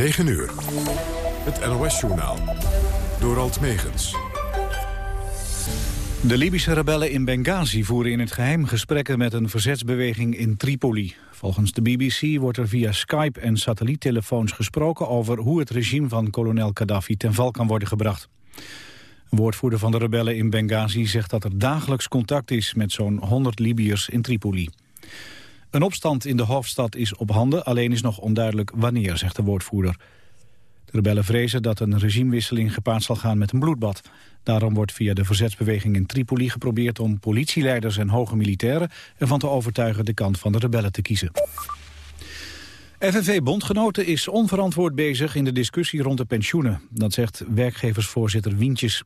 9 uur. Het NOS-journaal. Door Alt Megens. De Libische rebellen in Benghazi voeren in het geheim gesprekken met een verzetsbeweging in Tripoli. Volgens de BBC wordt er via Skype en satelliettelefoons gesproken over hoe het regime van kolonel Gaddafi ten val kan worden gebracht. Een woordvoerder van de rebellen in Benghazi zegt dat er dagelijks contact is met zo'n 100 Libiërs in Tripoli. Een opstand in de hoofdstad is op handen, alleen is nog onduidelijk wanneer, zegt de woordvoerder. De rebellen vrezen dat een regimewisseling gepaard zal gaan met een bloedbad. Daarom wordt via de verzetsbeweging in Tripoli geprobeerd om politieleiders en hoge militairen ervan te overtuigen de kant van de rebellen te kiezen. FNV-bondgenoten is onverantwoord bezig in de discussie rond de pensioenen. Dat zegt werkgeversvoorzitter Wientjes.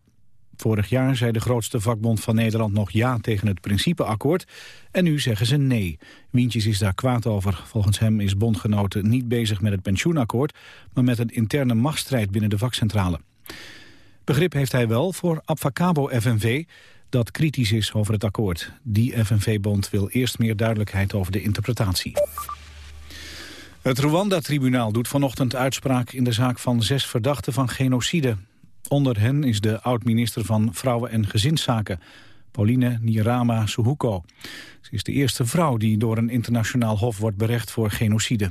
Vorig jaar zei de grootste vakbond van Nederland nog ja tegen het principeakkoord. En nu zeggen ze nee. Wientjes is daar kwaad over. Volgens hem is bondgenoten niet bezig met het pensioenakkoord... maar met een interne machtsstrijd binnen de vakcentrale. Begrip heeft hij wel voor Abfacabo FNV dat kritisch is over het akkoord. Die FNV-bond wil eerst meer duidelijkheid over de interpretatie. Het Rwanda-tribunaal doet vanochtend uitspraak in de zaak van zes verdachten van genocide. Onder hen is de oud-minister van Vrouwen en Gezinszaken, Pauline Nirama Suhuko. Ze is de eerste vrouw die door een internationaal hof wordt berecht voor genocide.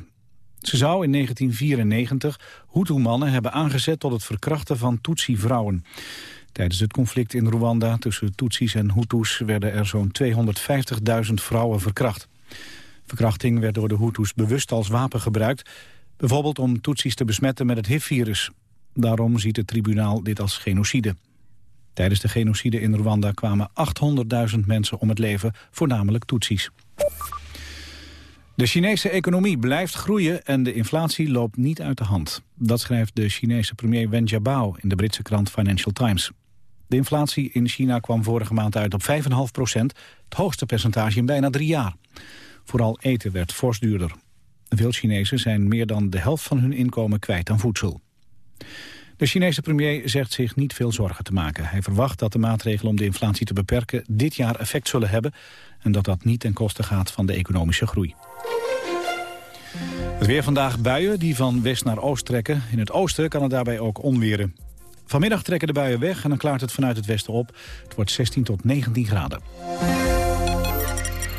Ze zou in 1994 Hutu-mannen hebben aangezet tot het verkrachten van Tutsi-vrouwen. Tijdens het conflict in Rwanda tussen Tutsis en Hutus werden er zo'n 250.000 vrouwen verkracht. Verkrachting werd door de Hutus bewust als wapen gebruikt, bijvoorbeeld om Tutsis te besmetten met het HIV-virus. Daarom ziet het tribunaal dit als genocide. Tijdens de genocide in Rwanda kwamen 800.000 mensen om het leven, voornamelijk Tutsis. De Chinese economie blijft groeien en de inflatie loopt niet uit de hand. Dat schrijft de Chinese premier Wen Jiabao in de Britse krant Financial Times. De inflatie in China kwam vorige maand uit op 5,5 procent, het hoogste percentage in bijna drie jaar. Vooral eten werd fors duurder. Veel Chinezen zijn meer dan de helft van hun inkomen kwijt aan voedsel. De Chinese premier zegt zich niet veel zorgen te maken. Hij verwacht dat de maatregelen om de inflatie te beperken dit jaar effect zullen hebben... en dat dat niet ten koste gaat van de economische groei. Het weer vandaag buien die van west naar oost trekken. In het oosten kan het daarbij ook onweren. Vanmiddag trekken de buien weg en dan klaart het vanuit het westen op. Het wordt 16 tot 19 graden.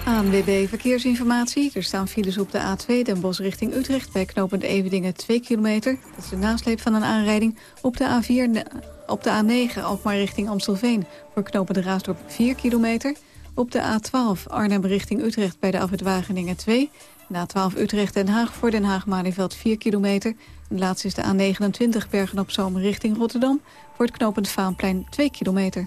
ANWB Verkeersinformatie. Er staan files op de A2 Den Bosch richting Utrecht... bij knooppunt Evedingen 2 kilometer. Dat is de nasleep van een aanrijding. Op de A4 op de A9 Alkmaar richting Amstelveen... voor knooppunt Raasdorp 4 kilometer. Op de A12 Arnhem richting Utrecht bij de afwit Wageningen 2... Na 12 Utrecht Den Haag voor Den Haag-Malieveld 4 kilometer. De laatste is de A29 Bergen-op-Zoom richting Rotterdam. Voor het knooppunt Vaanplein 2 kilometer.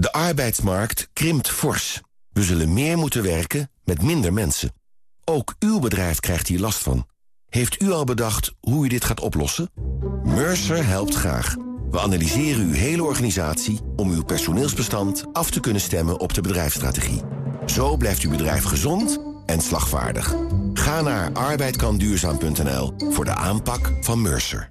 De arbeidsmarkt krimpt fors. We zullen meer moeten werken met minder mensen. Ook uw bedrijf krijgt hier last van. Heeft u al bedacht hoe u dit gaat oplossen? Mercer helpt graag. We analyseren uw hele organisatie om uw personeelsbestand af te kunnen stemmen op de bedrijfsstrategie. Zo blijft uw bedrijf gezond en slagvaardig. Ga naar arbeidkanduurzaam.nl voor de aanpak van Mercer.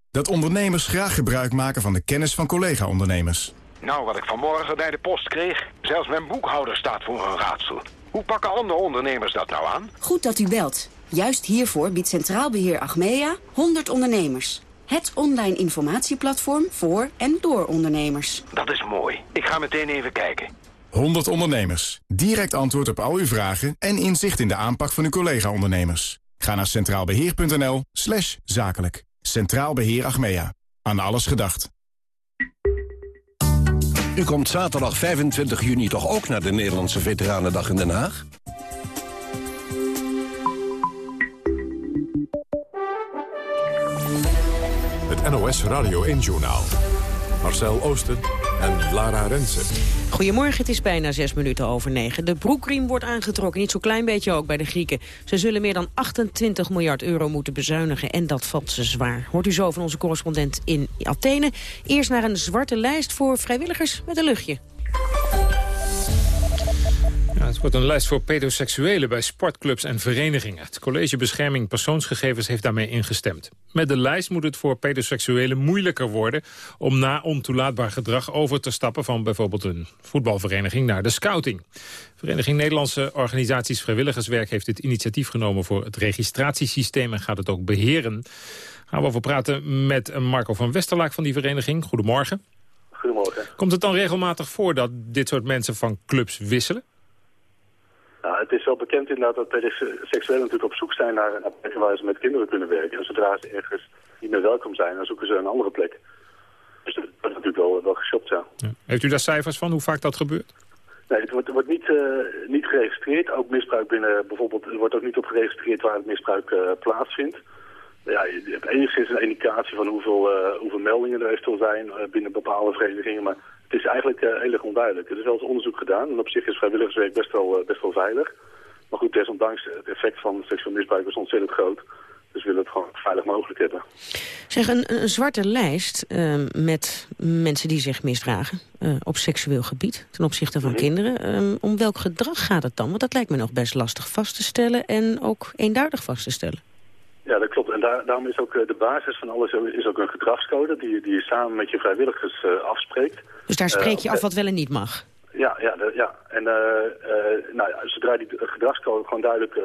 dat ondernemers graag gebruik maken van de kennis van collega-ondernemers. Nou, wat ik vanmorgen bij de post kreeg, zelfs mijn boekhouder staat voor een raadsel. Hoe pakken andere ondernemers dat nou aan? Goed dat u belt. Juist hiervoor biedt Centraal Beheer Achmea 100 ondernemers. Het online informatieplatform voor en door ondernemers. Dat is mooi. Ik ga meteen even kijken. 100 ondernemers. Direct antwoord op al uw vragen en inzicht in de aanpak van uw collega-ondernemers. Ga naar centraalbeheer.nl slash zakelijk. Centraal Beheer Achmea. Aan alles gedacht. U komt zaterdag 25 juni toch ook naar de Nederlandse Veteranendag in Den Haag? Het NOS Radio 1-journaal. Marcel Oosten en Lara Rensen. Goedemorgen, het is bijna zes minuten over negen. De broekriem wordt aangetrokken, niet zo'n klein beetje ook bij de Grieken. Ze zullen meer dan 28 miljard euro moeten bezuinigen en dat valt ze zwaar. Hoort u zo van onze correspondent in Athene. Eerst naar een zwarte lijst voor vrijwilligers met een luchtje. Het wordt een lijst voor pedoseksuelen bij sportclubs en verenigingen. Het College Bescherming Persoonsgegevens heeft daarmee ingestemd. Met de lijst moet het voor pedoseksuelen moeilijker worden... om na ontoelaatbaar gedrag over te stappen van bijvoorbeeld een voetbalvereniging naar de scouting. Vereniging Nederlandse Organisaties Vrijwilligerswerk heeft dit initiatief genomen voor het registratiesysteem en gaat het ook beheren. Gaan we over praten met Marco van Westerlaak van die vereniging. Goedemorgen. Goedemorgen. Komt het dan regelmatig voor dat dit soort mensen van clubs wisselen? Het is wel bekend inderdaad dat pedoseksuelen natuurlijk op zoek zijn naar een plek waar ze met kinderen kunnen werken. En zodra ze ergens niet meer welkom zijn, dan zoeken ze een andere plek. Dus dat wordt natuurlijk wel, wel geshopt, ja. Ja. Heeft u daar cijfers van, hoe vaak dat gebeurt? Nee, het wordt, wordt niet, uh, niet geregistreerd. Ook misbruik binnen, bijvoorbeeld, er wordt ook niet op geregistreerd waar het misbruik uh, plaatsvindt. Ja, je hebt enigszins een indicatie van hoeveel, uh, hoeveel meldingen er eventueel zijn binnen bepaalde verenigingen, maar het is eigenlijk uh, heel erg onduidelijk. Er is wel eens onderzoek gedaan en op zich is vrijwilligerswerk best wel, uh, best wel veilig. Maar goed, desondanks het effect van seksueel misbruik is ontzettend groot. Dus we willen het gewoon veilig mogelijk hebben. Zeg, een, een zwarte lijst uh, met mensen die zich misdragen op seksueel gebied... ten opzichte van mm -hmm. kinderen. om welk gedrag gaat het dan? Want dat lijkt me nog best lastig vast te stellen en ook eenduidig vast te stellen. Klopt. En daar, daarom is ook de basis van alles is ook een gedragscode die, die je samen met je vrijwilligers uh, afspreekt. Dus daar spreek je uh, af wat wel en niet mag? Ja, ja, ja. en uh, nou, ja, zodra die gedragscode gewoon duidelijk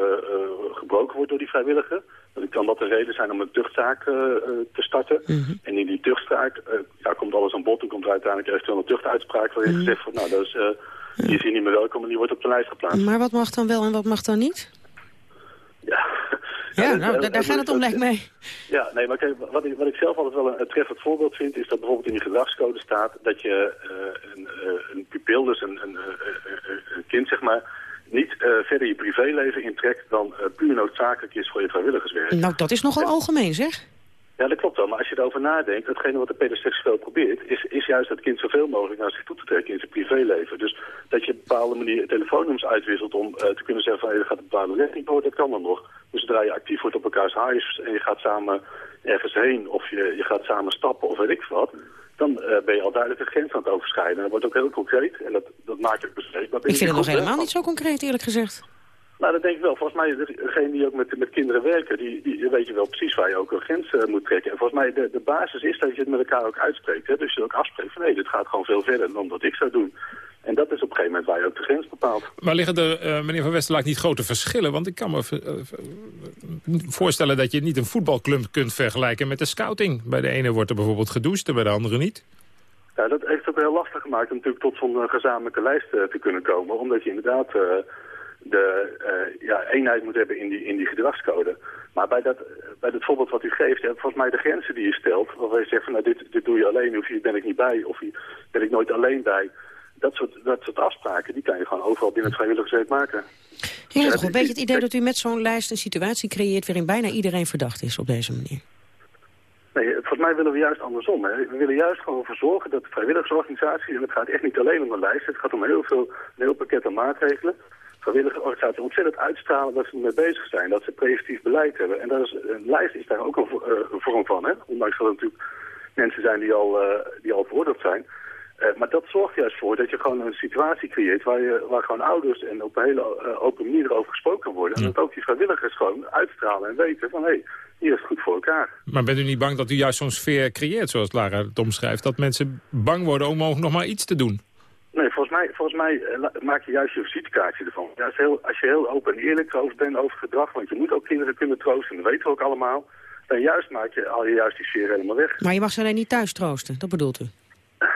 gebroken wordt door die vrijwilliger, dan kan dat de reden zijn om een tuchtzaak te starten. Mm -hmm. En in die tuchtzaak ja, komt alles aan bod en komt er uiteindelijk eventueel een tuchtuitspraak waarin mm -hmm. gezegd wordt, nou, dat is, die is hier niet meer welkom en die wordt op de lijst geplaatst. Maar wat mag dan wel en wat mag dan niet? Ja, nou, daar, gaat het om, lijkt mij. Ja, nee, maar kijk, wat, ik, wat ik zelf altijd wel een, een treffend voorbeeld vind... is dat bijvoorbeeld in die gedragscode staat dat je uh, een, uh, een pupil, dus een, een, een, kind, zeg maar... niet uh, verder je privéleven intrekt dan puur noodzakelijk is voor je vrijwilligerswerk. Nou, dat is nogal algemeen, zeg. Ja, dat klopt wel. Maar als je erover nadenkt, hetgene wat de pedoseksueel probeert... Is, is juist dat kind zoveel mogelijk naar zich toe te trekken in zijn privéleven. Dus dat je op een bepaalde manier telefoonnummers uitwisselt om uh, te kunnen zeggen van... Hey, er gaat een bepaalde richting door, dat kan dan nog. Dus zodra je actief wordt op elkaars huis en je gaat samen ergens heen... of je, je gaat samen stappen of weet ik wat... dan uh, ben je al duidelijk een grens aan het overschrijden. En dat wordt ook heel concreet en dat, dat maakt het bespreekbaar. Ik vind het nog helemaal niet zo concreet, eerlijk gezegd. Nou, dat denk ik wel. Volgens mij, degene die ook met, met kinderen werken, die, die weet je wel precies waar je ook een grens uh, moet trekken. En volgens mij, de, de basis is dat je het met elkaar ook uitspreekt. Hè? Dus je ook afspreekt van, nee, dit gaat gewoon veel verder dan wat ik zou doen. En dat is op een gegeven moment waar je ook de grens bepaalt. Maar liggen er, uh, meneer Van Westerlaak, niet grote verschillen? Want ik kan me uh, voorstellen dat je niet een voetbalclub kunt vergelijken met de scouting. Bij de ene wordt er bijvoorbeeld gedoucht en bij de andere niet. Ja, dat heeft het heel lastig gemaakt om natuurlijk tot zo'n gezamenlijke lijst te kunnen komen. Omdat je inderdaad de uh, ja, eenheid moet hebben in die, in die gedragscode. Maar bij dat, bij dat voorbeeld wat u geeft, hè, volgens mij de grenzen die je stelt... waarvan je zegt van nou, dit, dit doe je alleen, of hier ben ik niet bij, of hier ben ik nooit alleen bij... Dat soort, dat soort afspraken, die kan je gewoon overal binnen het vrijwilligerswerk maken. Ja, toch een beetje het idee dat u met zo'n lijst een situatie creëert... waarin bijna iedereen verdacht is op deze manier. Nee, volgens mij willen we juist andersom. Hè. We willen juist gewoon ervoor zorgen dat de vrijwilligersorganisaties... en het gaat echt niet alleen om een lijst, het gaat om heel veel, een heel pakket aan maatregelen vrijwillige organisaties ontzettend uitstralen dat ze ermee bezig zijn. Dat ze preventief beleid hebben. En dat is, een lijst is daar ook een, uh, een vorm van. Hè? Ondanks dat er natuurlijk mensen zijn die al, uh, die al veroordeeld zijn. Uh, maar dat zorgt juist voor dat je gewoon een situatie creëert waar, je, waar gewoon ouders en op een hele open manier erover gesproken worden. Ja. En dat ook die vrijwilligers gewoon uitstralen en weten van hé, hey, hier is het goed voor elkaar. Maar bent u niet bang dat u juist zo'n sfeer creëert zoals Lara het omschrijft? Dat mensen bang worden om nog maar iets te doen? Nee, volgens mij, volgens mij uh, maak je juist je visitekaartje ervan. Ja, als, heel, als je heel open en eerlijk over bent over gedrag, want je moet ook kinderen kunnen troosten, dat weten we ook allemaal. Dan juist maak je al je juist die sfeer helemaal weg. Maar je mag ze alleen niet thuis troosten, dat bedoelt u?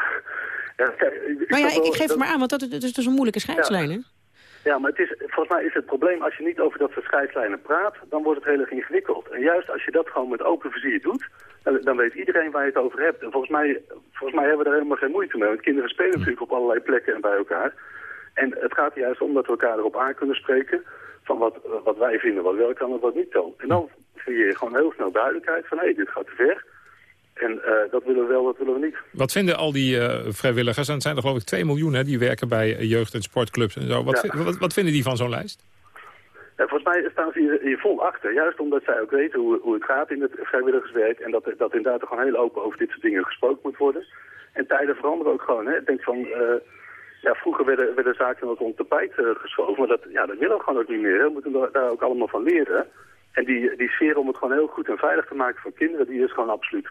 Ja, kijk, Maar ja, ik, ik geef het maar aan, want dat, dat is dus een moeilijke scheidslijn, hè? Ja, maar het is, volgens mij is het probleem, als je niet over dat soort scheidslijnen praat, dan wordt het heel erg ingewikkeld. En juist als je dat gewoon met open vizier doet, dan, weet iedereen waar je het over hebt. En volgens mij, volgens mij hebben we daar helemaal geen moeite mee, want kinderen spelen natuurlijk op allerlei plekken en bij elkaar. En het gaat er juist om dat we elkaar erop aan kunnen spreken van wat, wat wij vinden wat wel kan en wat niet kan. En dan creëer je gewoon heel snel duidelijkheid van hé, dit gaat te ver. En eh, dat willen we wel, dat willen we niet. Wat vinden al die eh, vrijwilligers, en het zijn er geloof ik 2 miljoen... Hè, die werken bij jeugd- en sportclubs en zo. Wat, Ja. wat, wat vinden die van zo'n lijst? Ja, volgens mij staan ze hier, hier vol achter. Juist omdat zij ook weten hoe, hoe het gaat in het vrijwilligerswerk. En dat, dat inderdaad er gewoon heel open over dit soort dingen gesproken moet worden. En tijden veranderen ook gewoon. Hè. Ik denk van, eh, ja, vroeger werden, werden zaken ook om tapijt eh, geschoven. Maar dat, ja, dat willen we gewoon ook niet meer. We moeten daar- ook allemaal van leren. En die, die sfeer om het gewoon heel goed en veilig te maken voor kinderen, die is gewoon absoluut.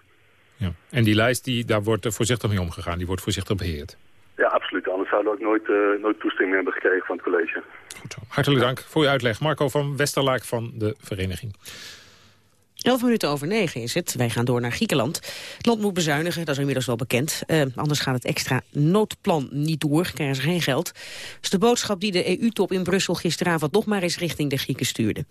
Ja. En die lijst, die, daar wordt voorzichtig mee omgegaan. Die wordt voorzichtig beheerd. Ja, absoluut. Anders zouden we ook nooit, eh, nooit toestemming hebben gekregen van het college. Hartelijk dank voor uw uitleg. Marco van Westerlaak van de vereniging. Elf minuten over negen is het. Wij gaan door naar Griekenland. Het land moet bezuinigen, dat is inmiddels wel bekend. Eh, anders gaat het extra noodplan niet door, krijgen ze geen geld. Dat is de boodschap die de EU-top in Brussel gisteravond nog maar eens richting de Grieken stuurde.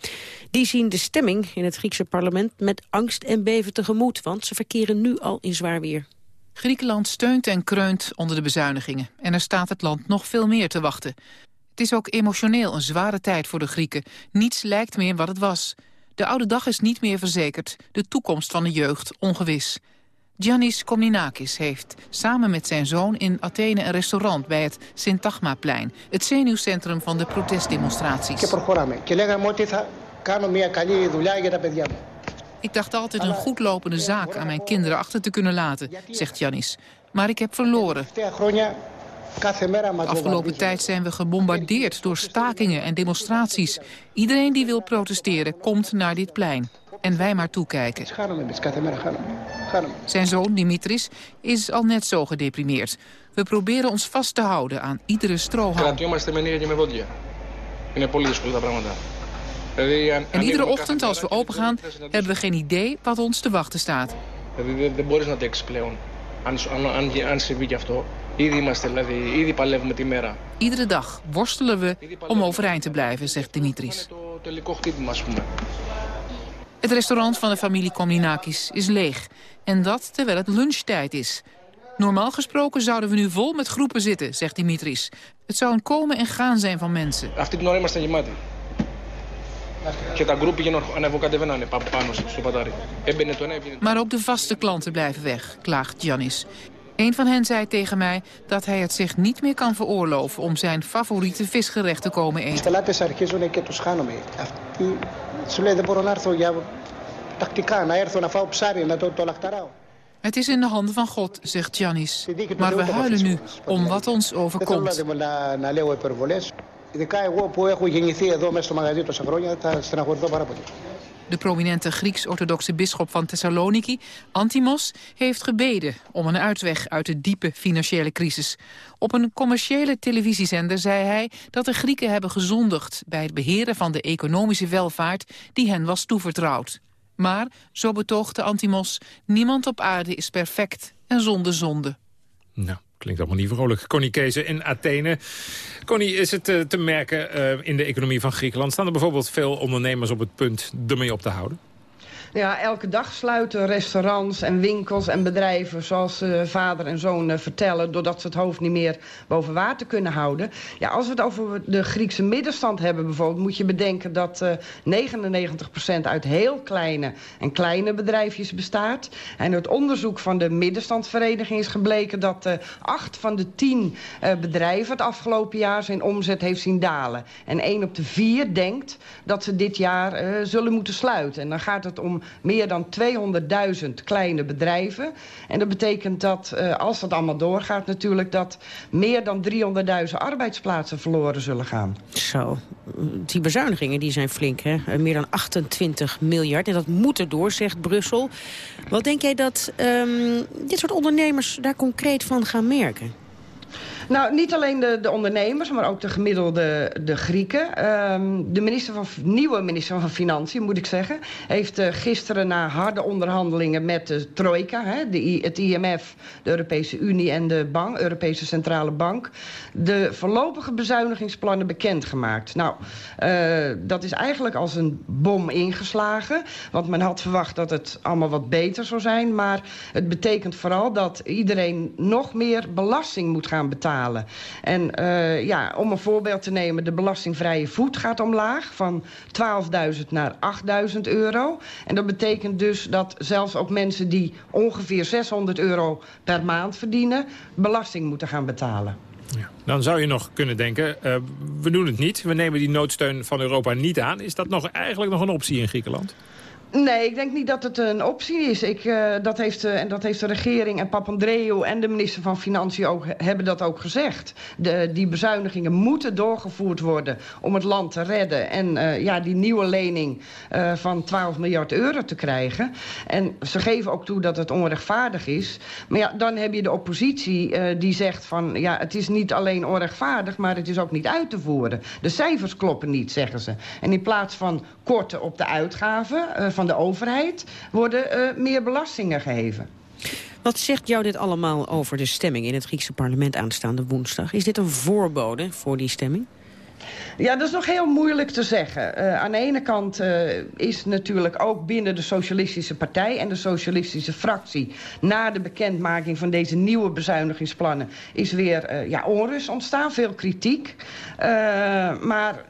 Die zien de stemming in het Griekse parlement met angst en beven tegemoet, want ze verkeren nu al in zwaar weer. Griekenland steunt en kreunt onder de bezuinigingen. En er staat het land nog veel meer te wachten. Het is ook emotioneel een zware tijd voor de Grieken. Niets lijkt meer wat het was. De oude dag is niet meer verzekerd, de toekomst van de jeugd ongewis. Giannis Komninakis heeft samen met zijn zoon in Athene een restaurant bij het Syntagmaplein, het zenuwcentrum van de protestdemonstraties. Ik dacht altijd een goedlopende zaak aan mijn kinderen achter te kunnen laten, zegt Giannis. Maar ik heb verloren. De afgelopen tijd zijn we gebombardeerd door stakingen en demonstraties. Iedereen die wil protesteren, komt naar dit plein. En wij maar toekijken. Zijn zoon Dimitris is al net zo gedeprimeerd. We proberen ons vast te houden aan iedere strohalm. En iedere ochtend als we opengaan, hebben we geen idee wat ons te wachten staat. Δηλαδή δεν, δεν μπορείς να αντέξεις πλέον. Αν, σου- αν, αν, αν συμβεί και αυτό, ήδη είμαστε, δηλαδή, ήδη παλεύουμε τη μέρα. Iedere dag worstelen we om overeind te blijven, zegt Dimitris. Το τελικό χτύπημα, ας πούμε. Het restaurant van de familie Komninakis is leeg. En dat terwijl het lunchtijd is. Normaal gesproken zouden we nu vol met groepen zitten, zegt Dimitris. Het zou een komen en gaan zijn van mensen. Αυτή την ώρα είμαστε γεμάτοι. Και τα γκρουπ πήγαιναν ανεβοκατεβαίνανε πα- πάνω στο πατάρι. Έμπαινε το ένα, έμπαινε το Maar ook de vaste klanten blijven weg, klaagt Janis. Een van hen zei tegen mij dat hij het zich niet meer kan veroorloven... om zijn favoriete visgerecht te komen eten. Het is in de handen van God, zegt Janis. Maar we huilen nu om wat ons overkomt. Ik de prominente Grieks-orthodoxe bisschop van Thessaloniki, Antimos, heeft gebeden om een uitweg uit de diepe financiële crisis. Op een commerciële televisiezender zei hij dat de Grieken hebben gezondigd bij het beheren van de economische welvaart die hen was toevertrouwd. Maar, zo betoogde Antimos, niemand op aarde is perfect en zonder zonde. Nou klinkt allemaal niet vrolijk. Connie Kees in Athene. Connie, is het eh, te merken eh, in de economie van Griekenland? Staan er bijvoorbeeld veel ondernemers op het punt ermee op te houden? Ja, elke dag sluiten restaurants en winkels en bedrijven... zoals eh, vader en zoon eh, vertellen... doordat ze het hoofd niet meer boven water kunnen houden. Ja, als we het over de Griekse middenstand hebben bijvoorbeeld... moet je bedenken dat eh 99% uit heel kleine en kleine bedrijfjes bestaat. En uit onderzoek van de middenstandsvereniging is gebleken... dat eh 8 van de 10 eh, bedrijven het afgelopen jaar zijn omzet heeft zien dalen. En 1 op de 4 denkt dat ze dit jaar eh, zullen moeten sluiten. En dan gaat het om meer dan 200.000 kleine bedrijven. En dat betekent dat, eh, als dat allemaal doorgaat natuurlijk... dat meer dan 300.000 arbeidsplaatsen verloren zullen gaan. Zo, die bezuinigingen die zijn flink, hè? Eh, Meer dan 28 miljard. En dat moet erdoor, zegt Brussel. Wat denk jij dat ehm, dit soort ondernemers daar concreet van gaan merken? Nou, niet alleen de, de ondernemers, maar ook de gemiddelde de Grieken. Ehm, de minister van, nieuwe minister van Financiën, moet ik zeggen... heeft uh, gisteren na harde onderhandelingen met de Trojka... Hè, de, het IMF, de Europese Unie en de bank, Europese Centrale Bank... de voorlopige bezuinigingsplannen bekendgemaakt. Nou, uh, dat is eigenlijk als een bom ingeslagen. Want men had verwacht dat het allemaal wat beter zou zijn. Maar het betekent vooral dat iedereen nog meer belasting moet gaan betalen. En uh, ja, om een voorbeeld te nemen, de belastingvrije voet gaat omlaag... van 12.000 naar 8.000 euro. En dat betekent dus dat zelfs ook mensen die ongeveer 600 euro per maand verdienen... belasting moeten gaan betalen. Ja. Dan zou je nog kunnen denken, uh, we doen het niet. We nemen die noodsteun van Europa niet aan. Is dat nog eigenlijk nog een optie in Griekenland? Nee, ik denk niet dat het een optie is. Ik, uh, dat heeft, uh, en dat heeft de regering en Papandreou en de minister van Financiën ook, hebben dat ook gezegd. De, die bezuinigingen moeten doorgevoerd worden om het land te redden. En uh, ja, die nieuwe lening van 12 miljard euro te krijgen. En ze geven ook toe dat het onrechtvaardig is. Maar ja, dan heb je de oppositie die zegt van... ja, het is niet alleen onrechtvaardig, maar het is ook niet uit te voeren. De cijfers kloppen niet, zeggen ze. En in plaats van korten op de uitgaven van de overheid... worden uh, meer belastingen geheven. Wat zegt jou dit allemaal over de stemming in het Griekse parlement aanstaande woensdag? Is dit een voorbode voor die stemming? Ja, dat is nog heel moeilijk te zeggen. Uh, aan de ene kant uh, is natuurlijk ook binnen de Socialistische Partij... en de Socialistische Fractie... na de bekendmaking van deze nieuwe bezuinigingsplannen... is weer uh, ja, onrust ontstaan, veel kritiek. maar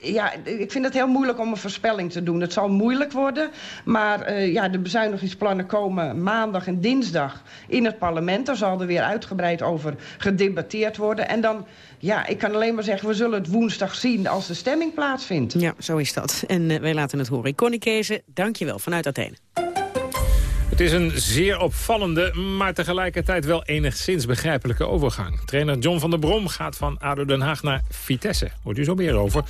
ja, ik vind het heel moeilijk om een voorspelling te doen. Het zal moeilijk worden, maar uh, ja, de bezuinigingsplannen komen maandag en dinsdag in het parlement. Daar zal er weer uitgebreid over gedebatteerd worden. En dan, ja, ik kan alleen maar zeggen, we zullen het woensdag zien als de stemming plaatsvindt. Ja, zo is dat. En uh, wij laten het horen. Connie Kezen, dank je wel vanuit Athene. Het is een zeer opvallende, maar tegelijkertijd wel enigszins begrijpelijke overgang. Trainer John van der Brom gaat van ADO Den Haag naar Vitesse. Hoort u zo meer over.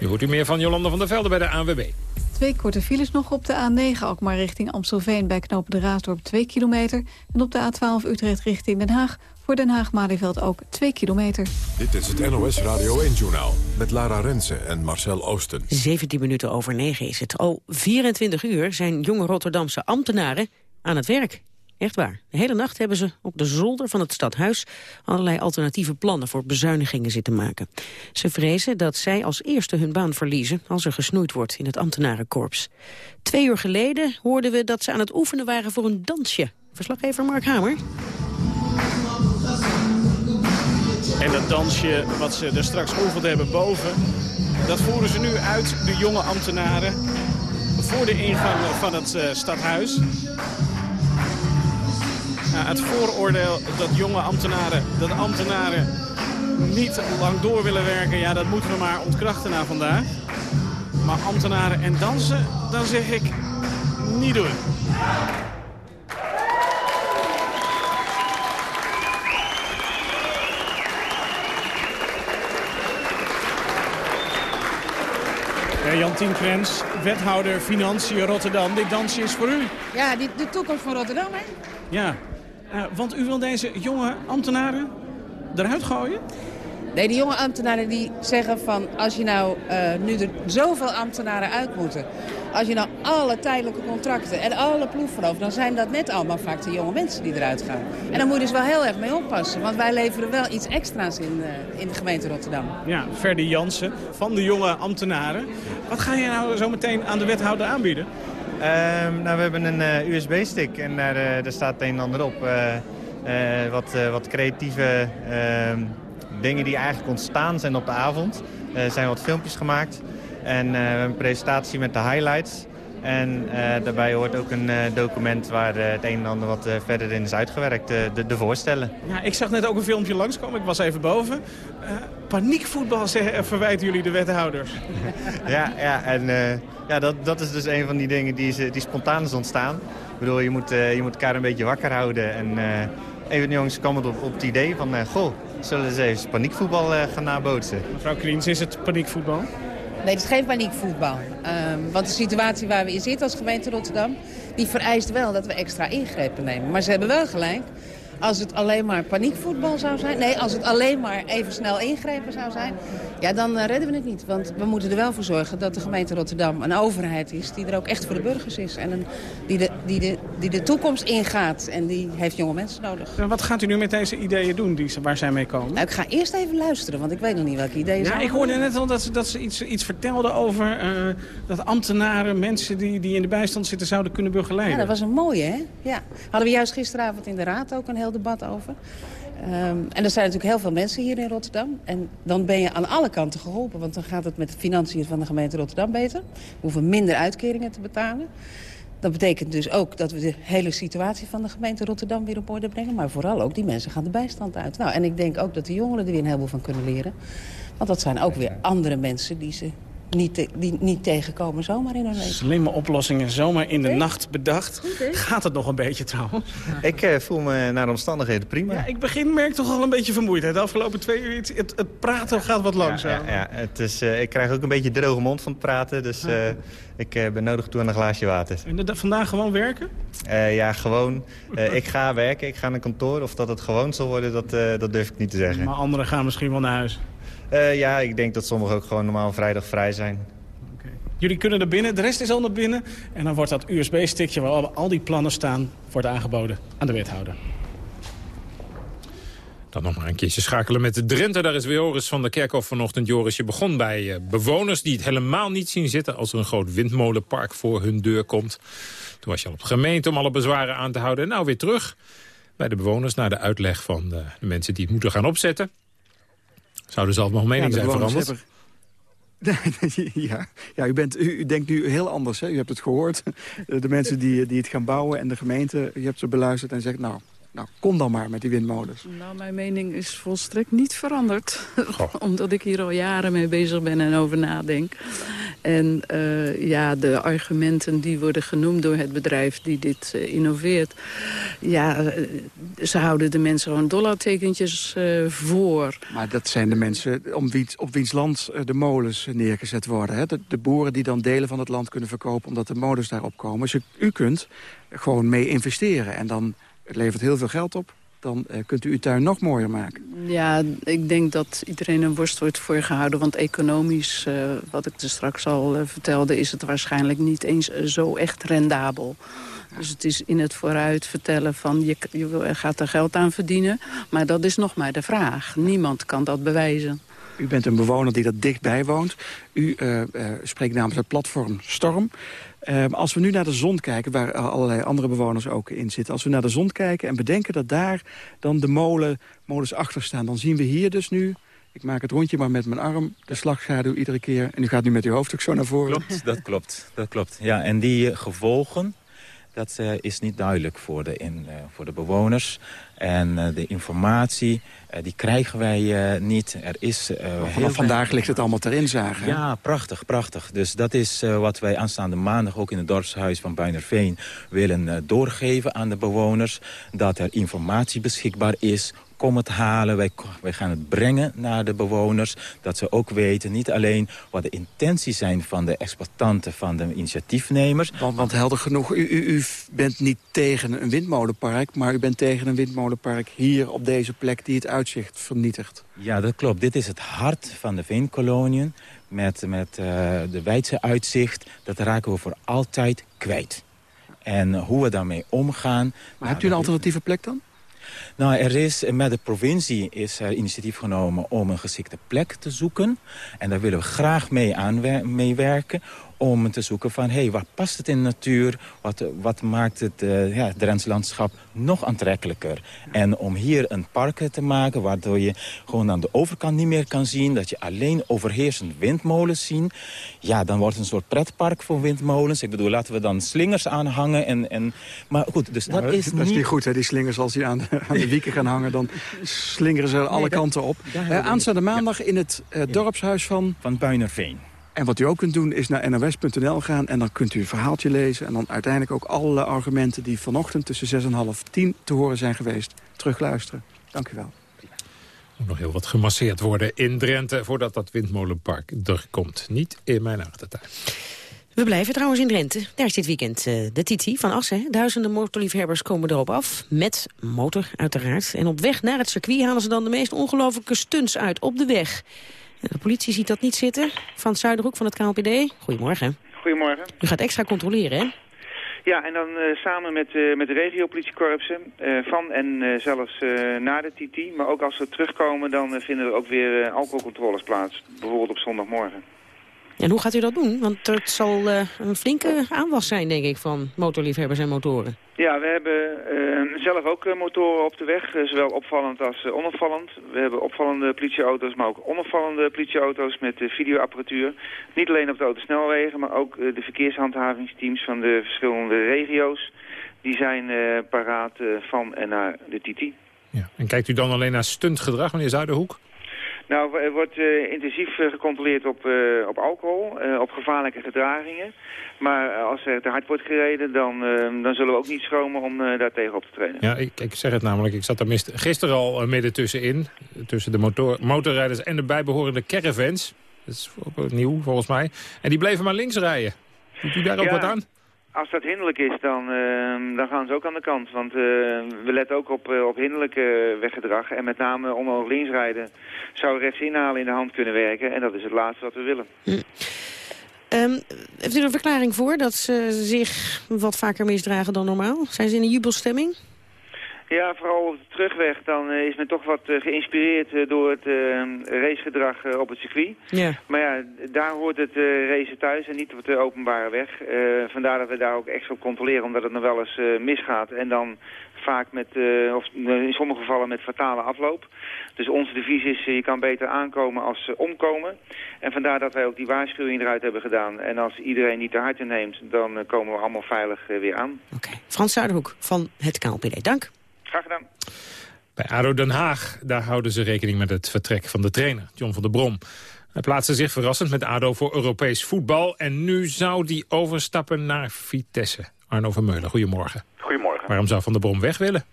Nu hoort u meer van Jolanda van der Velde bij de ANWB. Twee korte files nog op de A9, ook maar richting Amstelveen... bij knopen de Raasdorp 2 kilometer. En op de A12 Utrecht richting Den Haag... voor Den Haag-Malieveld ook 2 kilometer. Dit is het NOS Radio 1-journaal met Lara Rensen en Marcel Oosten. 17 minuten over 9 is het. Al 24 uur zijn jonge Rotterdamse ambtenaren aan het werk. Echt waar. De hele nacht hebben ze op de zolder van het stadhuis... allerlei alternatieve plannen voor bezuinigingen zitten maken. Ze vrezen dat zij als eerste hun baan verliezen... als er gesnoeid wordt in het ambtenarenkorps. Twee uur geleden hoorden we dat ze aan het oefenen waren voor een dansje. Verslaggever Mark Hamer. En dat dansje wat ze er straks geoefend hebben boven... dat voeren ze nu uit, de jonge ambtenaren... voor de ingang van het uh, stadhuis. Het vooroordeel dat jonge ambtenaren, dat ambtenaren niet lang door willen werken, ja, dat moeten we maar ontkrachten na vandaag. Maar ambtenaren en dansen, dan zeg ik niet doen. Ja, Jantien Krens, wethouder Financiën Rotterdam. Dit dansje is voor u. Ja, die, de toekomst van Rotterdam, hè? Ja, uh, want u wil deze jonge ambtenaren eruit gooien? Nee, die jonge ambtenaren die zeggen van... als je nou uh, nu er zoveel ambtenaren uit moeten... als je nou alle tijdelijke contracten en alle ploegverlof... dan zijn dat net allemaal vaak de jonge mensen die eruit gaan. En daar moet je dus wel heel erg mee oppassen. Want wij leveren wel iets extra's in, uh, in de gemeente Rotterdam. Ja, Ferdi Jansen van de jonge ambtenaren. Wat ga je nou zo meteen aan de wethouder aanbieden? Um, nou, we hebben een uh, USB-stick en daar, uh, daar, staat het een en ander op. Uh, wat, wat, creatieve ehm, dingen die eigenlijk ontstaan zijn op de avond. Er zijn wat filmpjes gemaakt en hebben een presentatie met de highlights. En daarbij hoort ook een document waar het een en ander wat verder in is uitgewerkt, de, de, voorstellen. Ja, ik zag net ook een filmpje langskomen, ik was even boven. paniekvoetbal verwijten jullie de wethouders. ja, ja, en ja, dat, dat is dus een van die dingen die, die spontaan is ontstaan. Ik bedoel, je moet, je moet elkaar een beetje wakker houden. En de jongens kwam op, op het idee van... Uh, goh, zullen we eens even paniekvoetbal gaan nabootsen. Mevrouw Kriens, is het paniekvoetbal? Nee, het is geen paniekvoetbal. Um, want de situatie waar we in zitten als gemeente Rotterdam... die vereist wel dat we extra ingrepen nemen. Maar ze hebben wel gelijk Als het alleen maar paniekvoetbal zou zijn... nee, als het alleen maar even snel ingrepen zou zijn... ja, dan uh, redden we het niet. Want we moeten er wel voor zorgen dat de gemeente Rotterdam een overheid is... die er ook echt voor de burgers is. En een, die, de, die, de, die de toekomst ingaat. En die heeft jonge mensen nodig. En wat gaat u nu met deze ideeën doen die, waar zij mee komen? Nou, ik ga eerst even luisteren, want ik weet nog niet welke ideeën zijn. Ja, ik hoorde net al dat ze, dat ze iets, iets vertelden over... Uh, dat ambtenaren, mensen die, die in de bijstand zitten... zouden kunnen begeleiden. Ja, dat was een mooie, hè? Ja. Hadden we juist gisteravond in de Raad ook een heel debat over. Um, en er zijn natuurlijk heel veel mensen hier in Rotterdam. En dan ben je aan alle kanten geholpen. Want dan gaat het met de financiën van de gemeente Rotterdam beter. We hoeven minder uitkeringen te betalen. Dat betekent dus ook dat we de hele situatie van de gemeente Rotterdam weer op orde brengen. Maar vooral ook die mensen gaan de bijstand uit. Nou, en ik denk ook dat de jongeren er weer een heleboel van kunnen leren. Want dat zijn ook weer andere mensen die ze niet, die niet tegenkomen zomaar in hun leven. Slimme oplossingen, zomaar in de nacht bedacht. Gaat het nog een beetje trouwens? Ik uh, voel me naar de omstandigheden prima. Ja, ik begin merk toch al een beetje vermoeidheid. De afgelopen twee uur, het, het praten gaat wat langzaam. Ja, ja, het is, uh, ik krijg ook een beetje droge mond van het praten. Dus uh, ik ben nodig toe aan een glaasje water. En de, vandaag gewoon werken? ja, gewoon. ik ga werken, ik ga naar kantoor. Of dat het gewoon zal worden, dat, dat durf ik niet te zeggen. Maar anderen gaan misschien wel naar huis? Uh, ja, ik denk dat sommigen ook gewoon normaal vrijdag vrij zijn. Okay. Jullie kunnen er binnen, de rest is al naar binnen. En dan wordt dat USB-stickje waar al die plannen staan... wordt aangeboden aan de wethouder. Dan nog maar een keertje schakelen met de Drenthe. Daar is weer Joris van der Kerkhof vanochtend. Joris, je begon bij uh, bewoners die het helemaal niet zien zitten... als er een groot windmolenpark voor hun deur komt. Toen was je al op gemeente om alle bezwaren aan te houden. En nou weer terug bij de bewoners... naar de uitleg van de, de mensen die het moeten gaan opzetten. Zouden zelf nog mening ja, zijn veranderd? ja, ja u, bent, u, u, denkt nu heel anders. Hè? U hebt het gehoord. De mensen die, die het gaan bouwen en de gemeente. U hebt ze beluisterd en zegt, nou, nou, kom dan maar met die windmolens. Nou, mijn mening is volstrekt niet veranderd. Omdat ik hier al jaren mee bezig ben en over nadenk. En uh, ja, de argumenten die worden genoemd door het bedrijf die dit uh, innoveert... ja, uh, ze houden de mensen gewoon dollartekentjes voor. Maar dat zijn de mensen om wiens, op wiens land de molens neergezet worden. Hè? De, de, boeren die dan delen van het land kunnen verkopen... omdat de molens daarop komen. Dus u kunt gewoon mee investeren en dan het levert heel veel geld op. Dan uh, kunt u uw tuin nog mooier maken. Ja, ik denk dat iedereen een worst wordt voorgehouden. Want economisch, uh, wat ik er straks al uh, vertelde... is het waarschijnlijk niet eens zo echt rendabel. Dus het is in het vooruit vertellen van je, je gaat er geld aan verdienen. Maar dat is nog maar de vraag. Niemand kan dat bewijzen. U bent een bewoner die er dichtbij woont. U uh, uh, spreekt namens het platform Storm. Uh, als we nu naar de zon kijken, waar allerlei andere bewoners ook in zitten... als we naar de zon kijken en bedenken dat daar dan de molen, molens achter staan... dan zien we hier dus nu, ik maak het rondje maar met mijn arm... de slagschaduw iedere keer. En u gaat nu met uw hoofd ook zo naar voren. Klopt, dat klopt. Dat klopt. Ja, en die gevolgen dat uh, is niet duidelijk voor de, in, uh, voor de bewoners. En uh, de informatie, die krijgen wij niet. Er is, vanaf vandaag ligt het allemaal ter inzage. Ja, prachtig, prachtig. Dus dat is wat wij aanstaande maandag ook in het dorpshuis van Buinerveen willen doorgeven aan de bewoners. Dat er informatie beschikbaar is kom het halen, wij, wij gaan het brengen naar de bewoners. Dat ze ook weten, niet alleen wat de intenties zijn van de exploitanten, van de initiatiefnemers. Want, want helder genoeg, u, u, u, bent niet tegen een windmolenpark... maar u bent tegen een windmolenpark hier op deze plek die het uitzicht vernietigt. Ja, dat klopt. Dit is het hart van de veenkoloniën. Met, met uh, de wijdse uitzicht, dat raken we voor altijd kwijt. En hoe we daarmee omgaan... Maar nou, hebt u een alternatieve plek dan? Nou, er is met de provincie is er initiatief genomen om een geschikte plek te zoeken. En daar willen we graag mee aan meewerken om te zoeken van, hé, hey, waar past het in de natuur? Wat, wat maakt het, uh, ja, het Drentse landschap nog aantrekkelijker? En om hier een park te maken, waardoor je gewoon aan de overkant niet meer kan zien... dat je alleen overheersend windmolens ziet... ja, dan wordt het een soort pretpark voor windmolens. Ik bedoel, laten we dan slingers aanhangen. En, en, maar goed, dus dat is Dat is niet goed, hè, die slingers. Als die aan de, aan de wieken gaan hangen, dan slingeren ze alle nee, kanten op. Uh, aanstaande maandag ja. in het uh, dorpshuis van... Van Buinerveen. En wat u ook kunt doen is naar nos.nl gaan en dan kunt u een verhaaltje lezen. En dan uiteindelijk ook alle argumenten die vanochtend tussen 6 en half 10 te horen zijn geweest, terugluisteren. Dank u wel. moet nog heel wat gemasseerd worden in Drenthe voordat dat windmolenpark er komt. Niet in mijn achtertuin. We blijven trouwens in Drenthe. Daar is dit weekend uh, de Titi van Assen. Duizenden motorliefhebbers komen erop af. Met motor uiteraard. En op weg naar het circuit halen ze dan de meest ongelofelijke stunts uit op de weg. De politie ziet dat niet zitten. Van Zuiderhoek van het KLPD. Goedemorgen. Goedemorgen. U gaat extra controleren, hè? Ja, en dan uh, samen met, uh, met de regiopolitiekorpsen uh, van en zelfs na de TT. Maar ook als we terugkomen, dan vinden er ook weer alcoholcontroles plaats. Bijvoorbeeld op zondagmorgen. En hoe gaat u dat doen? Want het zal een flinke aanwas zijn, denk ik, van motorliefhebbers en motoren. Ja, we hebben uh, zelf ook uh, motoren op de weg, uh, zowel opvallend als onopvallend. We hebben opvallende politieauto's, maar ook onopvallende politieauto's met videoapparatuur. Niet alleen op de autosnelwegen, maar ook de verkeershandhavingsteams van de verschillende regio's. Die zijn paraat van en naar de TT. Ja. En kijkt u dan alleen naar stuntgedrag, meneer Zuiderhoek? Nou, er wordt uh, intensief uh, gecontroleerd op, uh, op alcohol, op gevaarlijke gedragingen. Maar als er te hard wordt gereden, dan, dan zullen we ook niet schromen om daar tegen op te trainen. Ja, ik, ik zeg het namelijk, ik zat er gisteren al midden tussenin. Tussen de motor, motorrijders en de bijbehorende caravans. Dat is ook nieuw volgens mij. En die bleven maar links rijden. Doet u daar ook wat aan? Als dat hinderlijk is, dan, uh, dan gaan ze ook aan de kant. Want uh, we letten ook op, uh, op hinderlijk weggedrag. En met name onnodig links rijden zou rechts inhalen in de hand kunnen werken. En dat is het laatste wat we willen. Hm. Um, heeft u er een verklaring voor dat ze zich wat vaker misdragen dan normaal? Zijn ze in een jubelstemming? Ja, vooral op de terugweg dan uh, is men toch wat uh, geïnspireerd uh, door het racegedrag op het circuit. Ja. Maar ja, daar hoort het racen thuis en niet op de openbare weg. vandaar dat we daar ook extra op controleren, omdat het nog wel eens misgaat. En dan vaak met, of in sommige gevallen met fatale afloop. Dus onze devies is, je kan beter aankomen als omkomen. En vandaar dat wij ook die waarschuwing eruit hebben gedaan. En als iedereen niet te hard neemt, dan komen we allemaal veilig weer aan. Oké. Frans Zuiderhoek van het KLPD, dank. Graag gedaan. Bij ADO Den Haag, daar houden ze rekening met het vertrek van de trainer, John van der Brom. Hij plaatste zich verrassend met ADO voor Europees voetbal. En nu zou die overstappen naar Vitesse. Arno Vermeulen, goedemorgen. Goedemorgen. Waarom zou Van der Brom weg willen?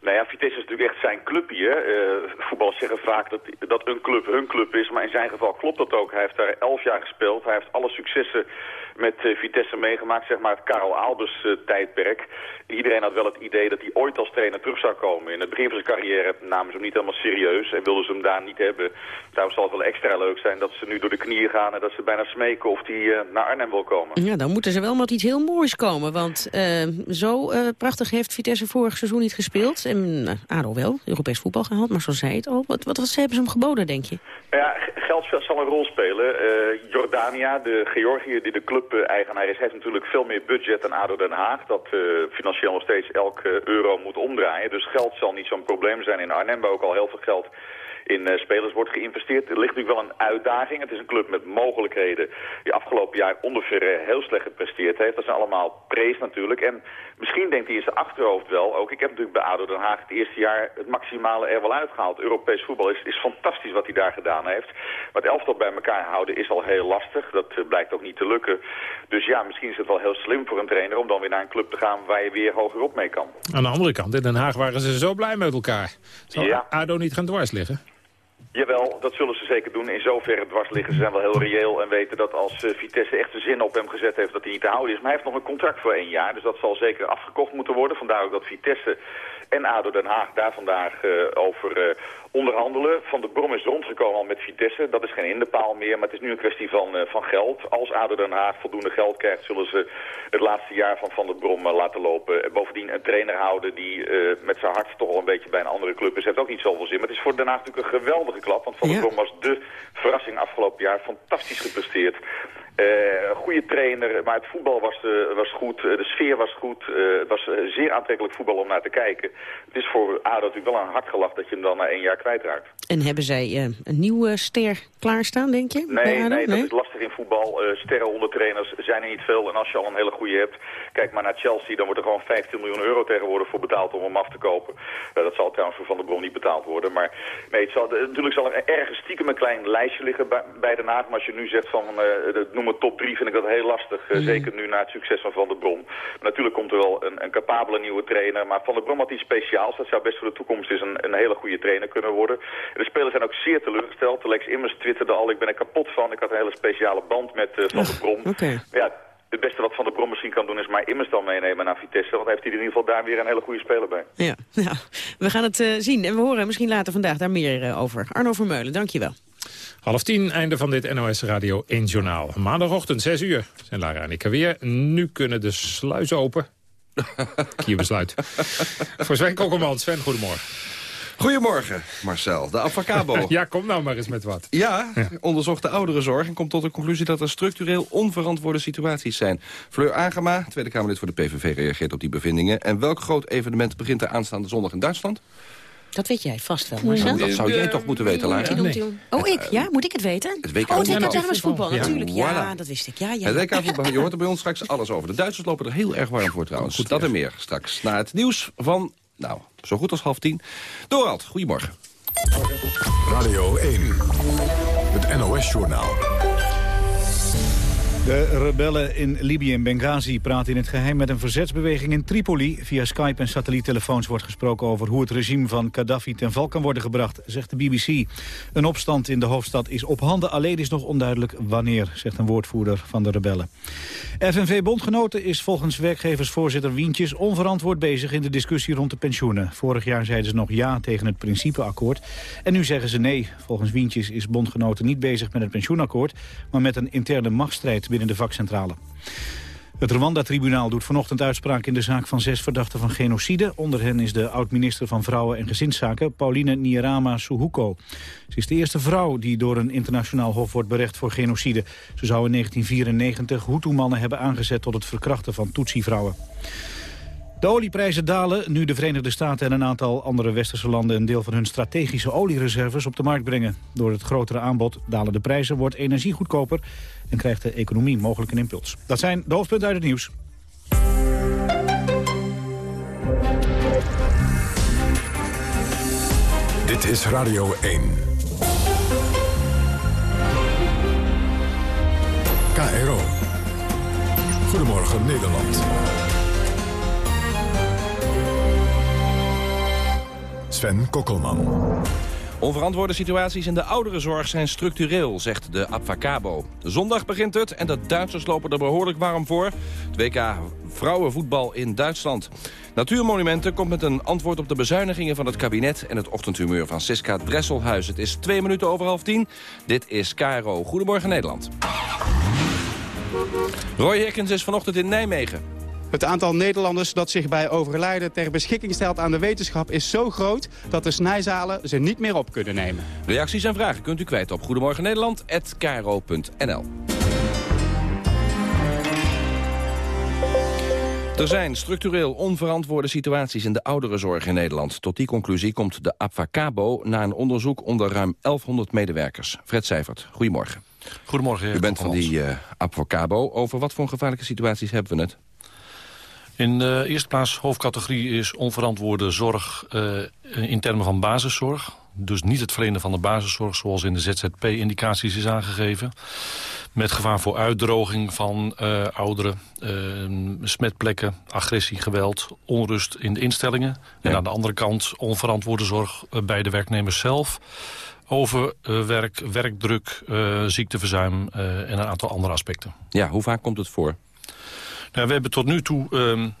Nou ja, Vitesse is natuurlijk echt zijn club hier. Uh, voetballers zeggen vaak dat, dat een club hun club is. Maar in zijn geval klopt dat ook. Hij heeft daar elf jaar gespeeld. Hij heeft alle successen met uh, Vitesse meegemaakt, zeg maar het Karel Albers uh, tijdperk. Iedereen had wel het idee dat hij ooit als trainer terug zou komen. In het begin van zijn carrière namen ze hem niet helemaal serieus en wilden ze hem daar niet hebben. Daarom zal het wel extra leuk zijn dat ze nu door de knieën gaan en dat ze bijna smeken of hij uh, naar Arnhem wil komen. Ja, dan moeten ze wel met iets heel moois komen, want zo prachtig heeft Vitesse vorig seizoen niet gespeeld. En ADO wel, Europees voetbal gehaald, maar zo zei het al. Wat, wat, wat hebben ze hem geboden, denk je? Ja, geld zal een rol spelen. Jordania, de Georgië die de club eigenaar is, heeft natuurlijk veel meer budget dan ADO Den Haag. Dat uh, financieel nog steeds elke euro moet omdraaien. Dus geld zal niet zo'n probleem zijn. In Arnhem waar ook al heel veel geld in uh, spelers wordt geïnvesteerd. Er ligt natuurlijk wel een uitdaging. Het is een club met mogelijkheden die afgelopen jaar onder heel slecht gepresteerd heeft. Dat zijn allemaal prees natuurlijk. En misschien denkt hij in zijn achterhoofd wel ook. Ik heb natuurlijk bij ADO Den Haag het eerste jaar het maximale er wel uitgehaald. Europees voetbal is, is fantastisch wat hij daar gedaan heeft. Maar het elftal bij elkaar houden is al heel lastig. Dat uh, blijkt ook niet te lukken. Dus ja, misschien is het wel heel slim voor een trainer om dan weer naar een club te gaan waar je weer hogerop mee kan. Aan de andere kant, in Den Haag waren ze zo blij met elkaar. Ja. ADO niet gaan dwars liggen? Jawel, dat zullen ze zeker doen. In zoverre dwars liggen ze zijn wel heel reëel en weten dat als uh, Vitesse echt de zin op hem gezet heeft dat hij niet te houden is. Maar hij heeft nog een contract voor één jaar, dus dat zal zeker afgekocht moeten worden. Vandaar ook dat Vitesse en ADO Den Haag daar vandaag uh, over uh, onderhandelen. Van de Brom is rondgekomen al met Vitesse. Dat is geen hinderpaal meer, maar het is nu een kwestie van, uh, van geld. Als ADO Den Haag voldoende geld krijgt, zullen ze het laatste jaar van Van de Brom laten lopen. En bovendien een trainer houden die met zijn hart toch al een beetje bij een andere club is. Heeft ook niet zoveel zin. Maar het is voor Den Haag natuurlijk een geweldige klap. Want Van ja. de Brom was de verrassing afgelopen jaar. Fantastisch gepresteerd. Uh, goede trainer, maar het voetbal was, uh, was goed, uh, de sfeer was goed. het was zeer aantrekkelijk voetbal om naar te kijken. Het is voor ADO natuurlijk wel een hard gelach dat je hem dan na één jaar kwijtraakt. En hebben zij een nieuwe ster klaarstaan, denk je? Nee, nee, dat is lastig in voetbal. sterren onder trainers zijn er niet veel. En als je al een hele goede hebt, kijk maar naar Chelsea... dan wordt er gewoon 15 miljoen euro tegenwoordig voor betaald om hem af te kopen. dat zal trouwens voor Van der Bron niet betaald worden. Maar nee, het zal, natuurlijk zal er ergens stiekem een klein lijstje liggen bij, Den Haag. Maar als je nu zegt van, noem het top 3 vind ik dat heel lastig. Mm. Zeker nu na het succes van Van der Brom. Maar natuurlijk komt er wel een, een capabele nieuwe trainer. Maar Van der Brom had iets speciaals. Dat zou best voor de toekomst is een, een hele goede trainer kunnen worden. De spelers zijn ook zeer teleurgesteld. Lex Immers twitterde al, ik ben er kapot van. Ik had een hele speciale band met uh, Van der Brom. Okay. Ja, Immers dan meenemen naar Vitesse. Want heeft hij in ieder geval daar weer een hele goede speler bij. Ja, ja. we gaan het zien. En we horen misschien later vandaag daar meer over. Arno Vermeulen, dankjewel. Half tien, einde van dit NOS Radio 1 Journaal. Maandagochtend, 6 uur, zijn Lara en ik er weer. Nu kunnen de sluizen open. Kierbesluit. Voor Sven Kokkelman. Sven, goedemorgen. Goedemorgen, Marcel. De Avacabo. ja, kom nou maar eens met wat. Ja, onderzocht de ouderenzorg en komt tot de conclusie dat er structureel onverantwoorde situaties zijn. Fleur Agema, Tweede Kamerlid voor de PVV, reageert op die bevindingen. En welk groot evenement begint er aanstaande zondag in Duitsland? Dat weet jij vast wel, Marcel. dat zou jij toch moeten weten, Lara? Nee. Oh, ik? Ja? Moet ik het weten? Het WK oh, het voetbal. WK voetbal, natuurlijk. Ja, Voilà. dat wist ik. Ja, ja. Het WK voetbal, je hoort er bij ons straks alles over. De Duitsers lopen er heel erg warm voor trouwens. dat en meer straks. Na het nieuws van, nou, zo goed als half tien. Dorald, goedemorgen. Radio 1, het NOS-journaal. De rebellen in Libië en Benghazi praten in het geheim met een verzetsbeweging in Tripoli. Via Skype en satelliettelefoons wordt gesproken over hoe het regime van Gaddafi ten val kan worden gebracht, zegt de BBC. Een opstand in de hoofdstad is op handen, alleen is nog onduidelijk wanneer, zegt een woordvoerder van de rebellen. FNV-bondgenoten is volgens werkgeversvoorzitter Wientjes onverantwoord bezig in de discussie rond de pensioenen. Vorig jaar zeiden ze nog ja tegen het principeakkoord en nu zeggen ze nee. Volgens Wientjes is bondgenoten niet bezig met het pensioenakkoord, maar met een interne machtsstrijd binnen de vakcentrale. Het Rwanda-tribunaal doet vanochtend uitspraak in de zaak van zes verdachten van genocide. Onder hen is de oud-minister van Vrouwen en Gezinszaken, Pauline Nierama Suhuko. Ze is de eerste vrouw die door een internationaal hof wordt berecht voor genocide. Ze zou in 1994 Hutu-mannen hebben aangezet tot het verkrachten van Tutsi-vrouwen. De olieprijzen dalen nu de Verenigde Staten en een aantal andere westerse landen een deel van hun strategische oliereserves op de markt brengen. Door het grotere aanbod dalen de prijzen, wordt energie goedkoper en krijgt de economie mogelijk een impuls. Dat zijn de hoofdpunten uit het nieuws. Dit is Radio 1. KRO. Goedemorgen Nederland. Sven Kokkelman. Onverantwoorde situaties in de ouderenzorg zijn structureel, zegt de Abfacabo. Zondag begint het en de Duitsers lopen er behoorlijk warm voor. Het WK vrouwenvoetbal in Duitsland. Natuurmonumenten komt met een antwoord op de bezuinigingen van het kabinet... en het ochtendhumeur van Siska Dresselhuis. Het is twee minuten over half tien. Dit is KRO. Goedemorgen Nederland. Roy Herkens is vanochtend in Nijmegen. Het aantal Nederlanders dat zich bij overlijden ter beschikking stelt aan de wetenschap is zo groot dat de snijzalen ze niet meer op kunnen nemen. Reacties en vragen kunt u kwijt op Goedemorgen. Er zijn structureel onverantwoorde situaties in de ouderenzorg in Nederland. Tot die conclusie komt de Abfacabo na een onderzoek onder ruim 1100 medewerkers. Fred Seivert, goedemorgen. Goedemorgen. U bent van die uh. Over wat voor gevaarlijke situaties hebben we het? In de eerste plaats hoofdcategorie is onverantwoorde zorg uh, in termen van basiszorg. Dus niet het verlenen van de basiszorg zoals in de ZZP-indicaties is aangegeven. Met gevaar voor uitdroging van uh, ouderen, uh, smetplekken, agressie, geweld, onrust in de instellingen. Ja. En aan de andere kant onverantwoorde zorg bij de werknemers zelf. Overwerk, werkdruk, ziekteverzuim en een aantal andere aspecten. Ja, hoe vaak komt het voor? Nou, we hebben tot nu toe um,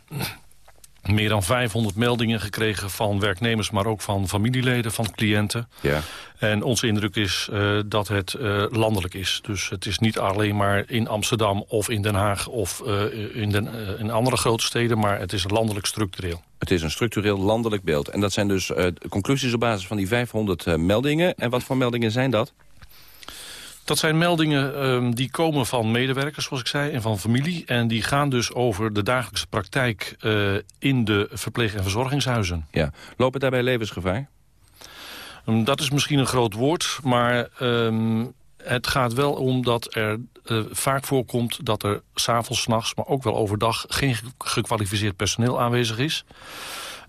meer dan 500 meldingen gekregen van werknemers... maar ook van familieleden, van cliënten. Ja. En onze indruk is uh, dat het uh, landelijk is. Dus het is niet alleen maar in Amsterdam of in Den Haag... of uh, in, den, in andere grote steden, maar het is landelijk structureel. Het is een structureel landelijk beeld. En dat zijn dus conclusies op basis van die 500 meldingen. En wat voor meldingen zijn dat? Dat zijn meldingen um, die komen van medewerkers, zoals ik zei, en van familie. En die gaan dus over de dagelijkse praktijk uh, in de verpleeg- en verzorgingshuizen. Ja. Lopen daarbij levensgevaar? Um, dat is misschien een groot woord, maar um, het gaat wel om dat er uh, vaak voorkomt... dat er s'avonds, nachts, maar ook wel overdag... geen gekwalificeerd personeel aanwezig is.